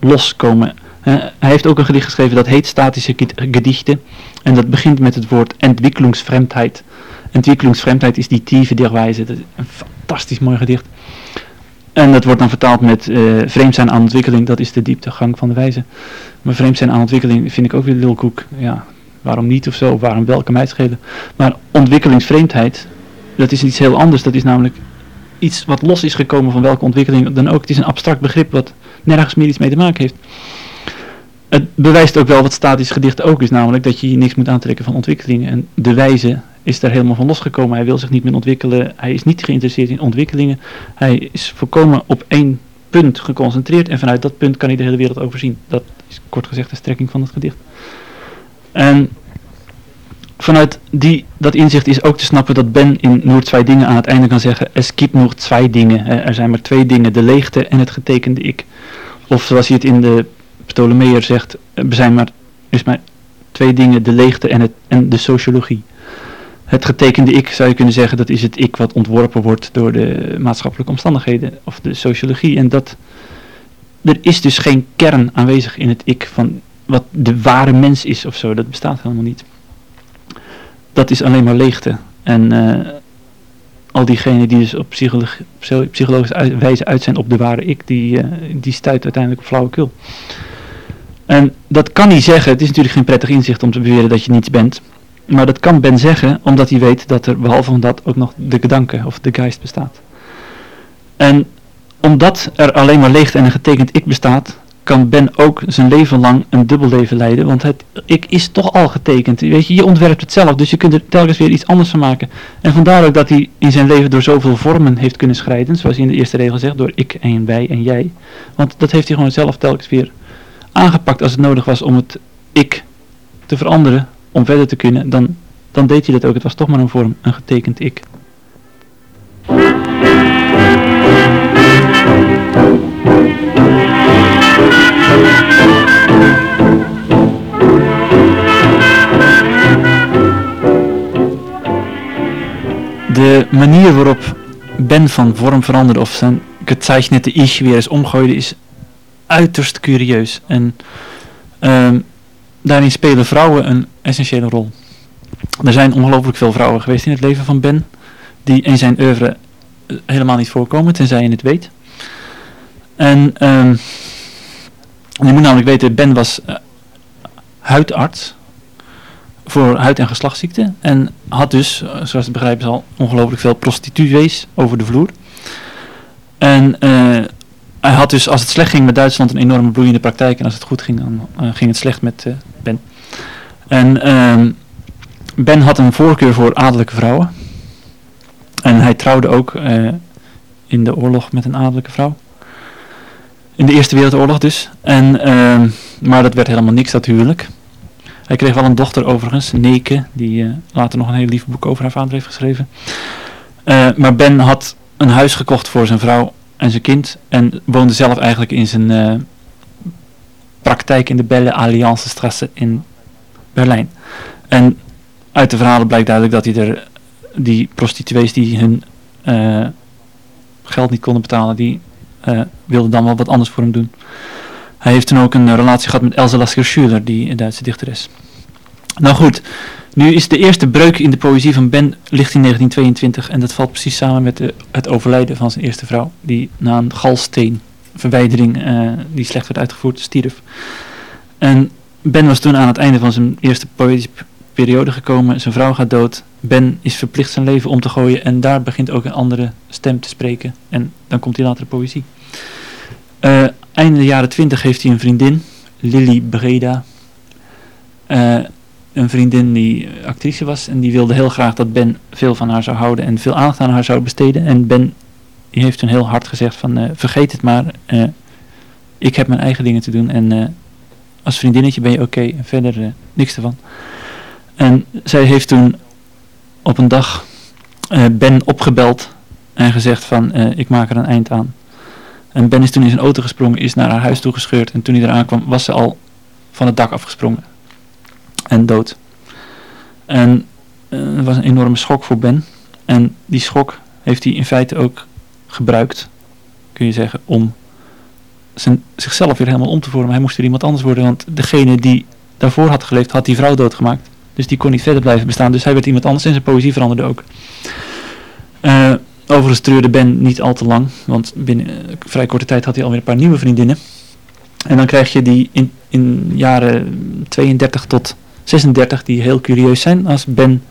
loskomen hij heeft ook een gedicht geschreven dat heet Statische Gedichten. En dat begint met het woord Entwicklungsfremdheid. Entwicklungsfremdheid is die tiefe derwijze. Dat is een fantastisch mooi gedicht. En dat wordt dan vertaald met uh, vreemd zijn aan ontwikkeling. Dat is de dieptegang van de wijze. Maar vreemd zijn aan ontwikkeling vind ik ook weer lulkoek. Ja, waarom niet of zo? Waarom wel? Kan mij schelen. Maar ontwikkelingsvreemdheid, dat is iets heel anders. Dat is namelijk iets wat los is gekomen van welke ontwikkeling dan ook. Het is een abstract begrip wat nergens meer iets mee te maken heeft het bewijst ook wel wat statisch gedicht ook is, namelijk dat je je niks moet aantrekken van ontwikkelingen. En de wijze is daar helemaal van losgekomen. Hij wil zich niet meer ontwikkelen. Hij is niet geïnteresseerd in ontwikkelingen. Hij is volkomen op één punt geconcentreerd en vanuit dat punt kan hij de hele wereld overzien. Dat is kort gezegd de strekking van het gedicht. En vanuit die, dat inzicht is ook te snappen dat Ben in Noord twee dingen aan het einde kan zeggen, es gibt nur twee dingen. Er zijn maar twee dingen, de leegte en het getekende ik. Of zoals hij het in de Ptolemeer zegt, er zijn maar, is maar twee dingen, de leegte en, het, en de sociologie. Het getekende ik zou je kunnen zeggen, dat is het ik wat ontworpen wordt door de maatschappelijke omstandigheden of de sociologie. En dat, er is dus geen kern aanwezig in het ik van wat de ware mens is of zo, dat bestaat helemaal niet. Dat is alleen maar leegte. En uh, al diegenen die dus op psychologische wijze uit zijn op de ware ik, die, uh, die stuit uiteindelijk op flauwekul. En dat kan hij zeggen, het is natuurlijk geen prettig inzicht om te beweren dat je niets bent. Maar dat kan Ben zeggen, omdat hij weet dat er behalve van dat ook nog de gedanke of de geist bestaat. En omdat er alleen maar leegte en een getekend ik bestaat, kan Ben ook zijn leven lang een dubbel leven leiden. Want het ik is toch al getekend. Weet je, je ontwerpt het zelf, dus je kunt er telkens weer iets anders van maken. En vandaar ook dat hij in zijn leven door zoveel vormen heeft kunnen schrijden. Zoals hij in de eerste regel zegt, door ik en wij en jij. Want dat heeft hij gewoon zelf telkens weer aangepakt als het nodig was om het ik te veranderen, om verder te kunnen, dan, dan deed hij dat ook. Het was toch maar een vorm, een getekend ik. De manier waarop Ben van vorm veranderde of zijn gezeichnete ich weer eens omgooide is uiterst curieus. En ehm, daarin spelen vrouwen een essentiële rol. Er zijn ongelooflijk veel vrouwen geweest in het leven van Ben, die in zijn oeuvre eh, helemaal niet voorkomen, tenzij je het weet. En um, je moet namelijk weten, Ben was uh, huidarts voor huid- en geslachtsziekten. En had dus, eh, zoals het begrijpen zal, ongelooflijk veel prostituees over de vloer. En uh, hij had dus, als het slecht ging met Duitsland, een enorme bloeiende praktijk. En als het goed ging, dan eh, ging het slecht met eh, Ben. En ehm, Ben had een voorkeur voor adellijke vrouwen. En hij trouwde ook eh, in de oorlog met een adellijke vrouw. In de Eerste Wereldoorlog dus. En, ehm, maar dat werd helemaal niks, dat huwelijk. Hij kreeg wel een dochter overigens, Neke, die later nog een heel lief boek over haar vader heeft geschreven. maar Ben had een huis gekocht voor zijn vrouw en zijn kind. En woonde zelf eigenlijk in zijn uh, praktijk in de Belle Alliance Strasse in Berlijn. En uit de verhalen blijkt duidelijk dat hij er die prostituees die hun geld niet konden betalen, die wilden dan wel wat anders voor hem doen. Hij heeft toen ook een relatie gehad met Elsa Lasker-Schüler, die een Duitse dichteres. Nou goed, nu is de eerste breuk in de poëzie van Ben ligt in 1922 en dat valt precies samen met het overlijden van zijn eerste vrouw, die na een galsteen verwijdering uh, die slecht werd uitgevoerd stierf. En Ben was toen aan het einde van zijn eerste poëtische periode gekomen, zijn vrouw gaat dood, Ben is verplicht zijn leven om te gooien en daar begint ook een andere stem te spreken en dan komt hij later de poëzie. Uh, einde de jaren 20 heeft hij een vriendin, Lily Breda. Uh, een vriendin die actrice was en die wilde heel graag dat Ben veel van haar zou houden en veel aandacht aan haar zou besteden. En Ben heeft toen heel hard gezegd van uh, vergeet het maar, uh, ik heb mijn eigen dingen te doen en als vriendinnetje ben je oké en verder niks ervan. En zij heeft toen op een dag Ben opgebeld en gezegd van ik maak er een eind aan. En Ben is toen in zijn auto gesprongen, is naar haar huis toe gescheurd en toen hij eraan kwam was ze al van het dak afgesprongen en dood. En uh, was een enorme schok voor Ben. En die schok heeft hij in feite ook gebruikt, kun je zeggen, om zijn, zichzelf weer helemaal om te vormen. Hij moest weer iemand anders worden, want degene die daarvoor had geleefd, had die vrouw doodgemaakt. Dus die kon niet verder blijven bestaan. Dus hij werd iemand anders en zijn poëzie veranderde ook. Uh, overigens treurde Ben niet al te lang, want binnen uh, vrij korte tijd had hij alweer een paar nieuwe vriendinnen. En dan krijg je die in, in jaren 32 tot 36 die heel curieus zijn. Als Ben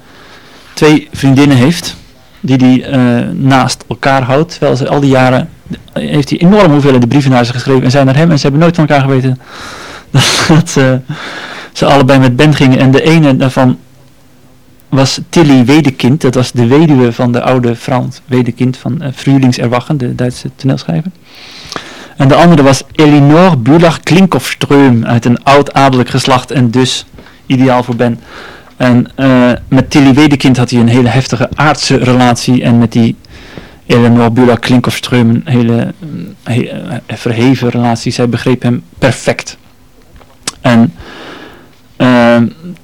twee vriendinnen heeft, die hij uh, naast elkaar houdt, terwijl ze al die jaren, heeft hij enorm hoeveelheden brieven naar ze geschreven en zijn naar hem en ze hebben nooit van elkaar geweten dat, uh, ze allebei met Ben gingen. En de ene daarvan was Tilly Wedekind, dat was de weduwe van de oude Frans Wedekind van uh, Frühlings Erwachen, de Duitse toneelschrijver. En de andere was Elinor Bulach Klinkhofström uit een oud-adellijk geslacht en dus ideaal voor Ben. En uh, met Tilly Wedekind had hij een hele heftige aardse relatie en met die Eleanor Bula Klinkhofström een hele he, uh, verheven relatie. Zij begreep hem perfect. En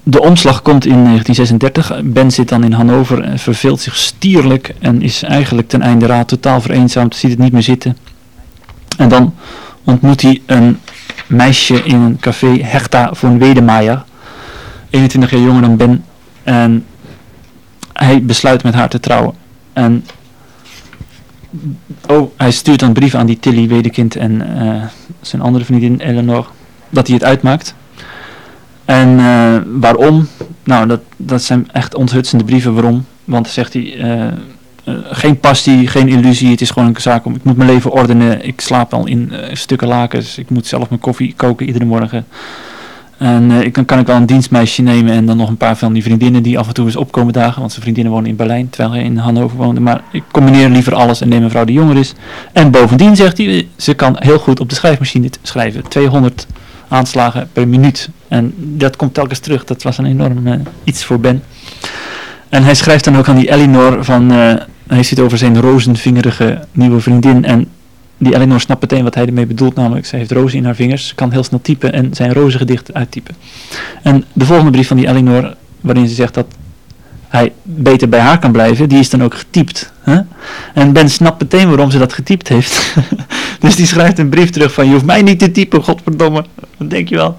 de omslag komt in 1936. Ben zit dan in Hannover en verveelt zich stierlijk en is eigenlijk ten einde raad totaal vereenzaamd, ziet het niet meer zitten. En dan ontmoet hij een meisje in een café, Herta von Wedemeyer. 21 jaar jonger dan Ben. En hij besluit met haar te trouwen. En oh, hij stuurt dan brieven aan die Tilly Wedekind en uh, zijn andere vriendin Eleanor. Dat hij het uitmaakt. En uh, waarom? Nou, dat, dat zijn echt onthutsende brieven. Waarom? Want zegt hij... Uh, geen passie, geen illusie. Het is gewoon een zaak om. Ik moet mijn leven ordenen. Ik slaap al in stukken lakens. Ik moet zelf mijn koffie koken iedere morgen. En ik, dan kan ik wel een dienstmeisje nemen en dan nog een paar van die vriendinnen die af en toe eens opkomen dagen. Want zijn vriendinnen wonen in Berlijn, terwijl hij in Hannover woonde. Maar ik combineer liever alles en neem een vrouw die jonger is. En bovendien zegt hij, ze kan heel goed op de schrijfmachine schrijven. 200 aanslagen per minuut. En dat komt telkens terug. Dat was een enorm uh, iets voor Ben. En hij schrijft dan ook aan die Elinor van... Uh, hij zit over zijn rozenvingerige nieuwe vriendin. En die Eleanor snapt meteen wat hij ermee bedoelt, namelijk ze heeft rozen in haar vingers, kan heel snel typen en zijn rozengedicht uittypen. En de volgende brief van die Eleanor, waarin ze zegt dat hij beter bij haar kan blijven, die is dan ook getypt. Hè? En Ben snapt meteen waarom ze dat getypt heeft. dus die schrijft een brief terug van, je hoeft mij niet te typen, godverdomme. Denk je wel?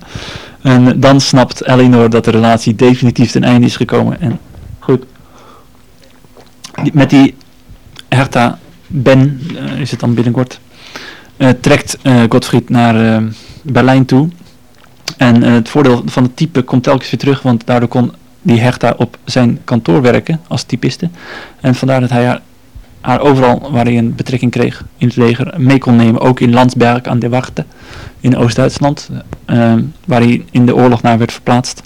En dan snapt Eleanor dat de relatie definitief ten einde is gekomen. En goed, met die Herta Ben, uh, is het dan binnenkort, uh, trekt uh, Gottfried naar Berlijn toe. En het voordeel van het type komt telkens weer terug, want daardoor kon die Herta op zijn kantoor werken als typiste. En vandaar dat hij haar overal waar hij een betrekking kreeg in het leger mee kon nemen. Ook in Landsberg aan de Wachte in Oost-Duitsland, uh, waar hij in de oorlog naar werd verplaatst.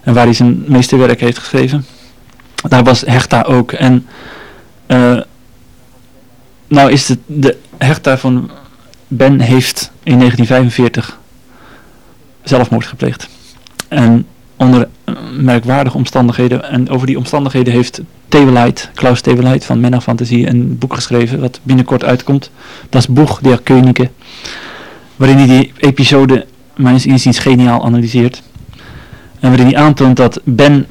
En waar hij zijn meeste werk heeft geschreven. Daar was Herta ook. En uh, nou is het de Herta van Ben heeft in 1945 zelfmoord gepleegd. En onder merkwaardige omstandigheden. En over die omstandigheden heeft Teweleit, Klaus Teweleit van Menna Fantasie een boek geschreven wat binnenkort uitkomt. Dat is Boeg der Könige. Waarin hij die episode mijns inziens geniaal analyseert. En waarin hij aantoont dat Ben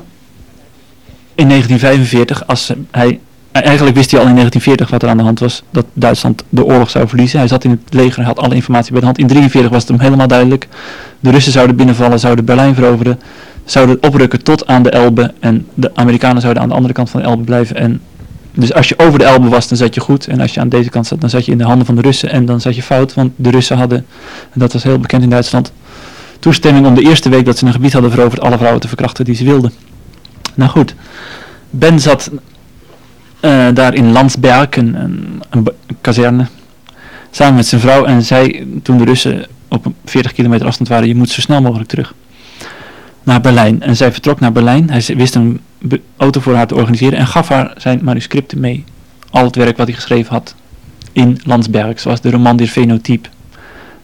in 1945, als hij Eigenlijk wist hij al in 1940 wat er aan de hand was. Dat Duitsland de oorlog zou verliezen. Hij zat in het leger en had alle informatie bij de hand. In 1943 was het hem helemaal duidelijk. De Russen zouden binnenvallen, zouden Berlijn veroveren. Zouden oprukken tot aan de Elbe. En de Amerikanen zouden aan de andere kant van de Elbe blijven. En dus als je over de Elbe was, dan zat je goed. En als je aan deze kant zat, dan zat je in de handen van de Russen. En dan zat je fout, want de Russen hadden, en dat was heel bekend in Duitsland, toestemming om de eerste week dat ze een gebied hadden veroverd, alle vrouwen te verkrachten die ze wilden. Nou goed, Ben zat uh, daar in Landsberg, een, een, een, kazerne, samen met zijn vrouw. En zij, toen de Russen op 40 kilometer afstand waren, je moet zo snel mogelijk terug naar Berlijn. En zij vertrok naar Berlijn. Hij wist een auto voor haar te organiseren en gaf haar zijn manuscripten mee. Al het werk wat hij geschreven had in Landsberg, zoals de roman der Phenotype.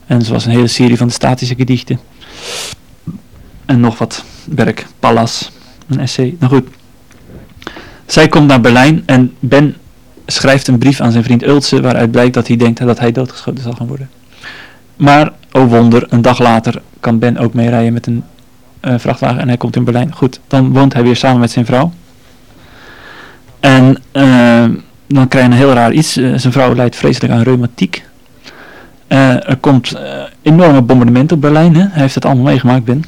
En zoals een hele serie van de statische gedichten. En nog wat werk, Pallas, een essay. Nou goed, zij komt naar Berlijn en Ben schrijft een brief aan zijn vriend Ultse waaruit blijkt dat hij denkt dat hij doodgeschoten zal gaan worden. Maar, oh wonder, een dag later kan Ben ook meerijden met een uh, vrachtwagen en hij komt in Berlijn. Goed, dan woont hij weer samen met zijn vrouw. En uh, dan krijg je een heel raar iets. Uh, zijn vrouw lijdt vreselijk aan reumatiek. er komt enorme bombardement op Berlijn. Hè? Hij heeft het allemaal meegemaakt, Ben.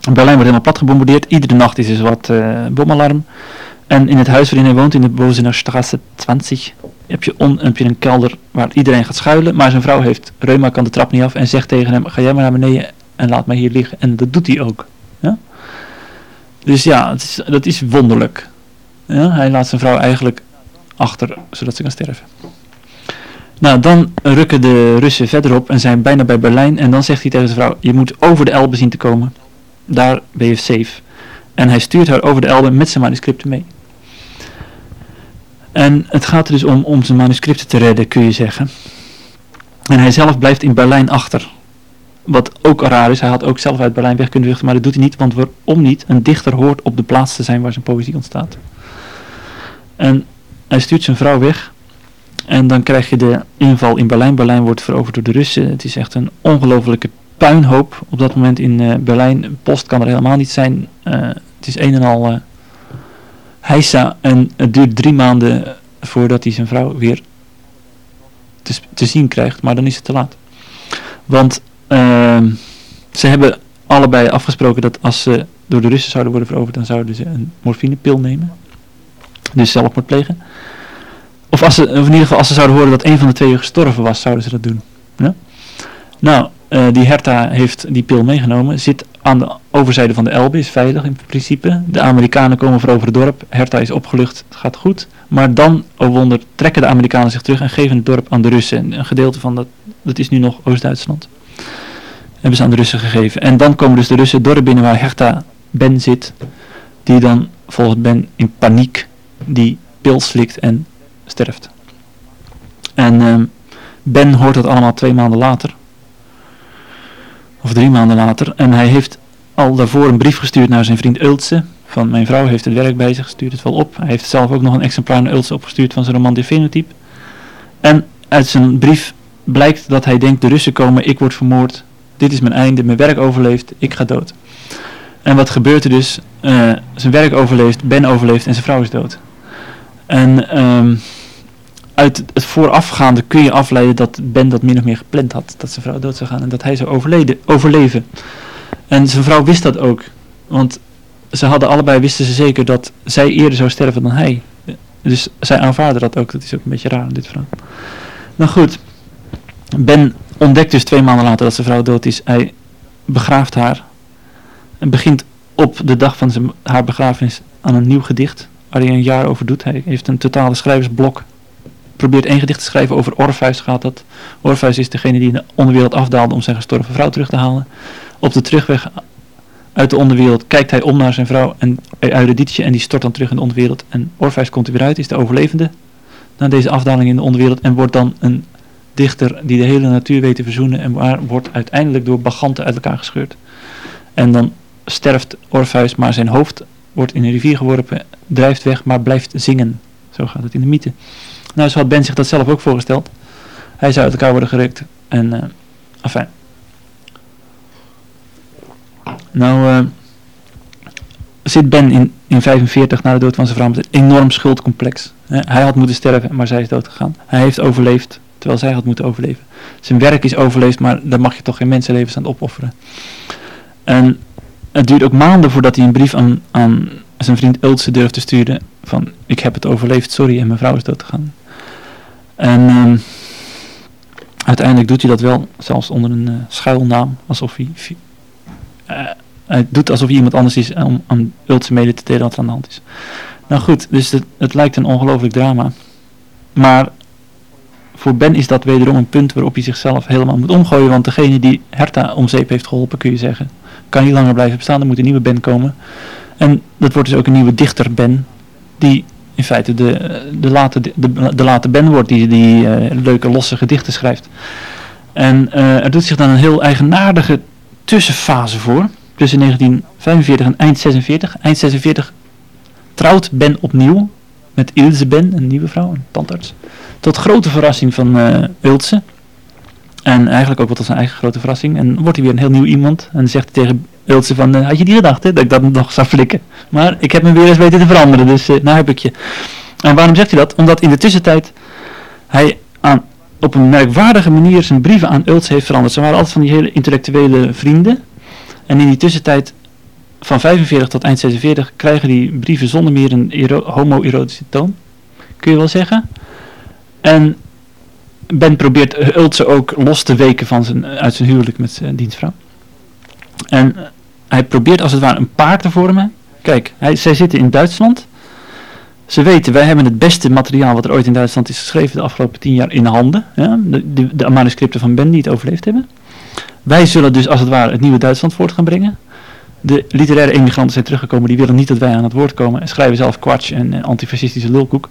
Berlijn wordt helemaal plat gebombardeerd. Iedere nacht is er wat bomalarm. En in het huis waarin hij woont, in de Bozener Straße 20, heb je, heb je een kelder waar iedereen gaat schuilen. Maar zijn vrouw heeft reuma, kan de trap niet af en zegt tegen hem, ga jij maar naar beneden en laat mij hier liggen. En dat doet hij ook. Ja? Dus ja, is, dat is wonderlijk. Ja? Hij laat zijn vrouw eigenlijk achter, zodat ze kan sterven. Nou, dan rukken de Russen verderop en zijn bijna bij Berlijn. En dan zegt hij tegen zijn vrouw, je moet over de Elbe zien te komen. Daar ben je safe. En hij stuurt haar over de Elbe met zijn manuscripten mee. En het gaat er dus om om zijn manuscripten te redden, kun je zeggen. En hij zelf blijft in Berlijn achter. Wat ook raar is, hij had ook zelf uit Berlijn weg kunnen vluchten, maar dat doet hij niet, want waarom niet? Een dichter hoort op de plaats te zijn waar zijn poëzie ontstaat. En hij stuurt zijn vrouw weg. En dan krijg je de inval in Berlijn. Berlijn wordt veroverd door de Russen. Het is echt een ongelofelijke puinhoop op dat moment in uh, Berlijn. Post kan er helemaal niet zijn. Uh, het is een en al uh, heisa en het duurt drie maanden voordat hij zijn vrouw weer te, zien krijgt, maar dan is het te laat. Want ze hebben allebei afgesproken dat als ze door de Russen zouden worden veroverd, dan zouden ze een morfinepil nemen. Dus zelfmoord plegen. Of, als ze, in ieder geval als ze zouden horen dat een van de twee gestorven was, zouden ze dat doen. Ja? Nou, uh, die Herta heeft die pil meegenomen, zit aan de overzijde van de Elbe, is veilig in principe. De Amerikanen komen voor over het dorp, Herta is opgelucht, het gaat goed. Maar dan, oh wonder, trekken de Amerikanen zich terug en geven het dorp aan de Russen. Een gedeelte van dat, dat is nu nog Oost-Duitsland. Hebben ze aan de Russen gegeven. En dan komen dus de Russen dorp binnen waar Herta Ben zit. Die dan volgens Ben in paniek die pil slikt en sterft. En uh, Ben hoort dat allemaal twee maanden later. Of drie maanden later. En hij heeft al daarvoor een brief gestuurd naar zijn vriend Ultse. Van mijn vrouw heeft het werk bij zich, stuurt het wel op. Hij heeft zelf ook nog een exemplaar naar Ultse opgestuurd van zijn roman De Phenotype. En uit zijn brief blijkt dat hij denkt, de Russen komen, ik word vermoord. Dit is mijn einde, mijn werk overleeft, ik ga dood. En wat gebeurt er dus? Uh, zijn werk overleeft, Ben overleeft en zijn vrouw is dood. En um, uit het voorafgaande kun je afleiden dat Ben dat min of meer gepland had. Dat zijn vrouw dood zou gaan en dat hij zou overleven. En zijn vrouw wist dat ook. Want ze hadden allebei, wisten ze zeker dat zij eerder zou sterven dan hij. Dus zij aanvaarden dat ook. Dat is ook een beetje raar in dit verhaal. Nou goed. Ben ontdekt dus twee maanden later dat zijn vrouw dood is. Hij begraaft haar. En begint op de dag van zijn, haar begrafenis aan een nieuw gedicht. waar hij een jaar over doet. Hij heeft een totale schrijversblok. Probeert één gedicht te schrijven over Orpheus gaat dat. Orpheus is degene die in de onderwereld afdaalde om zijn gestorven vrouw terug te halen. Op de terugweg uit de onderwereld kijkt hij om naar zijn vrouw en Eurydice en die stort dan terug in de onderwereld. En Orpheus komt er weer uit, is de overlevende na deze afdaling in de onderwereld en wordt dan een dichter die de hele natuur weet te verzoenen en waar wordt uiteindelijk door baganten uit elkaar gescheurd. En dan sterft Orpheus, maar zijn hoofd wordt in een rivier geworpen, drijft weg, maar blijft zingen. Zo gaat het in de mythe. Nou, zo had Ben zich dat zelf ook voorgesteld. Hij zou uit elkaar worden gerukt en, uh, afijn. Nou, uh, zit Ben in, in 45 na de dood van zijn vrouw met een enorm schuldcomplex. Hij had moeten sterven, maar zij is dood gegaan. Hij heeft overleefd, terwijl zij had moeten overleven. Zijn werk is overleefd, maar daar mag je toch geen mensenlevens aan opofferen. En het duurt ook maanden voordat hij een brief aan, aan zijn vriend Ultse durft te sturen. Van, ik heb het overleefd, sorry, en mijn vrouw is dood gegaan. En um, uiteindelijk doet hij dat wel, zelfs onder een uh, schuilnaam, alsof hij... Uh, hij doet alsof hij iemand anders is om aan Ultse mede te delen wat er aan de hand is. Nou goed, dus het, het lijkt een ongelooflijk drama. Maar voor Ben is dat wederom een punt waarop hij zichzelf helemaal moet omgooien. Want degene die Herta om zeep heeft geholpen, kun je zeggen, kan niet langer blijven bestaan. Er moet een nieuwe Ben komen. En dat wordt dus ook een nieuwe dichter Ben. Die in feite de, de, late, de, late Ben wordt. Die, die uh, leuke losse gedichten schrijft. En uh, er doet zich dan een heel eigenaardige tussenfase voor. Tussen 1945 en eind 46. Eind 46 trouwt Ben opnieuw met Ilse Ben, een nieuwe vrouw, een tandarts. Tot grote verrassing van uh, Ilse. En eigenlijk ook wat als zijn eigen grote verrassing. En wordt hij weer een heel nieuw iemand. En zegt hij tegen Ilse van, uh, had je die gedacht hè, dat ik dat nog zou flikken? Maar ik heb me weer eens weten te veranderen, dus uh, nou heb ik je. En waarom zegt hij dat? Omdat in de tussentijd hij aan, op een merkwaardige manier zijn brieven aan Ilse heeft veranderd. Ze waren altijd van die hele intellectuele vrienden. En in die tussentijd van 45 tot eind 46 krijgen die brieven zonder meer een homo-erotische toon. Kun je wel zeggen. En Ben probeert Ultse ook los te weken van zijn, uit zijn huwelijk met zijn dienstvrouw. En hij probeert als het ware een paar te vormen. Kijk, hij, zij zitten in Duitsland. Ze weten, wij hebben het beste materiaal wat er ooit in Duitsland is geschreven de afgelopen tien jaar in handen. De, de manuscripten van Ben die het overleefd hebben. Wij zullen dus als het ware het nieuwe Duitsland voort gaan brengen. De literaire emigranten zijn teruggekomen, die willen niet dat wij aan het woord komen en schrijven zelf kwatsch en, en antifascistische lulkoek.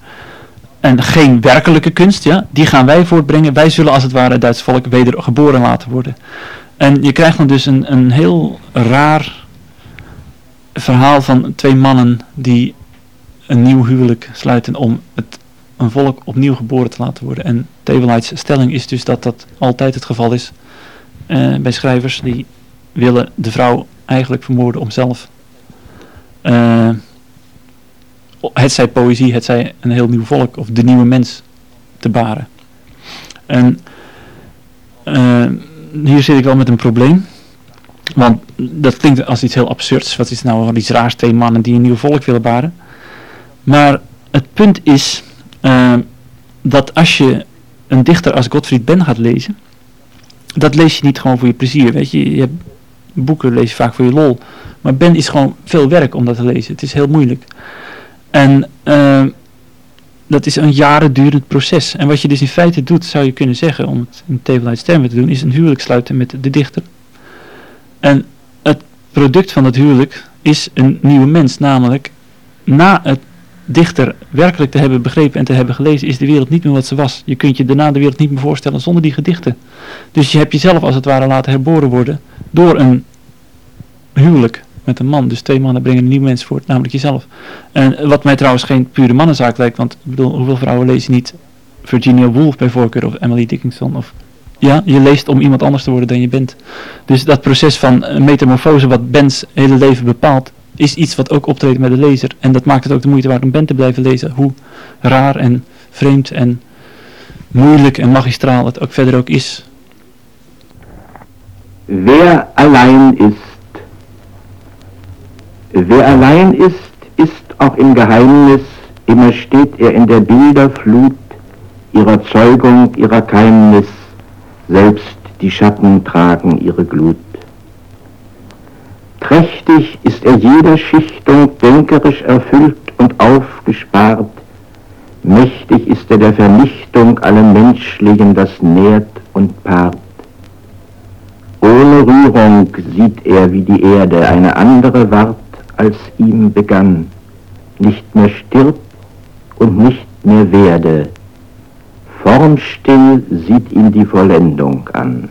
En geen werkelijke kunst, ja, die gaan wij voortbrengen. Wij zullen als het ware het Duits volk weder geboren laten worden. En je krijgt dan dus een, een heel raar verhaal van twee mannen die een nieuw huwelijk sluiten om het, een volk opnieuw geboren te laten worden. En Tewelights stelling is dus dat dat altijd het geval is uh, bij schrijvers die willen de vrouw eigenlijk vermoorden om zelf uh, het zij poëzie, het zij een heel nieuw volk of de nieuwe mens te baren. En uh, hier zit ik wel met een probleem. Want dat klinkt als iets heel absurds. Wat is nou iets raars, twee mannen die een nieuw volk willen baren. Maar het punt is uh, dat als je een dichter als Gottfried Ben gaat lezen, dat lees je niet gewoon voor je plezier. Weet je, je hebt boeken lees je vaak voor je lol. Maar Ben is gewoon veel werk om dat te lezen. Het is heel moeilijk. En uh, dat is een jaren durend proces. En wat je dus in feite doet, zou je kunnen zeggen, om het in Table termen te doen, is een huwelijk sluiten met de dichter. En het product van dat huwelijk is een nieuwe mens, namelijk na het dichter werkelijk te hebben begrepen en te hebben gelezen, is de wereld niet meer wat ze was. Je kunt je daarna de wereld niet meer voorstellen zonder die gedichten. Dus je hebt jezelf als het ware laten herboren worden door een huwelijk met een man. Dus twee mannen brengen een nieuw mens voort, namelijk jezelf. En wat mij trouwens geen pure mannenzaak lijkt, want ik bedoel, hoeveel vrouwen lezen niet Virginia Woolf bij voorkeur of Emily Dickinson of... Ja, je leest om iemand anders te worden dan je bent. Dus dat proces van metamorfose wat Ben's hele leven bepaalt, is iets wat ook optreedt met de lezer. En dat maakt het ook de moeite waard om Ben te blijven lezen. Hoe raar en vreemd en moeilijk en magistraal het ook verder ook is. Wer allein ist, wer allein ist, ist auch im Geheimnis, immer steht er in der Bilderflut ihrer Zeugung, ihrer Keimnis, selbst die Schatten tragen ihre Glut. Trächtig ist er jeder Schichtung denkerisch erfüllt und aufgespart, mächtig ist er der Vernichtung allem Menschlichen, das nährt und paart. Ohne Rührung sieht er, wie die Erde eine andere ward, als ihm begann, nicht mehr stirbt und nicht mehr werde, formstill sieht ihn die Vollendung an.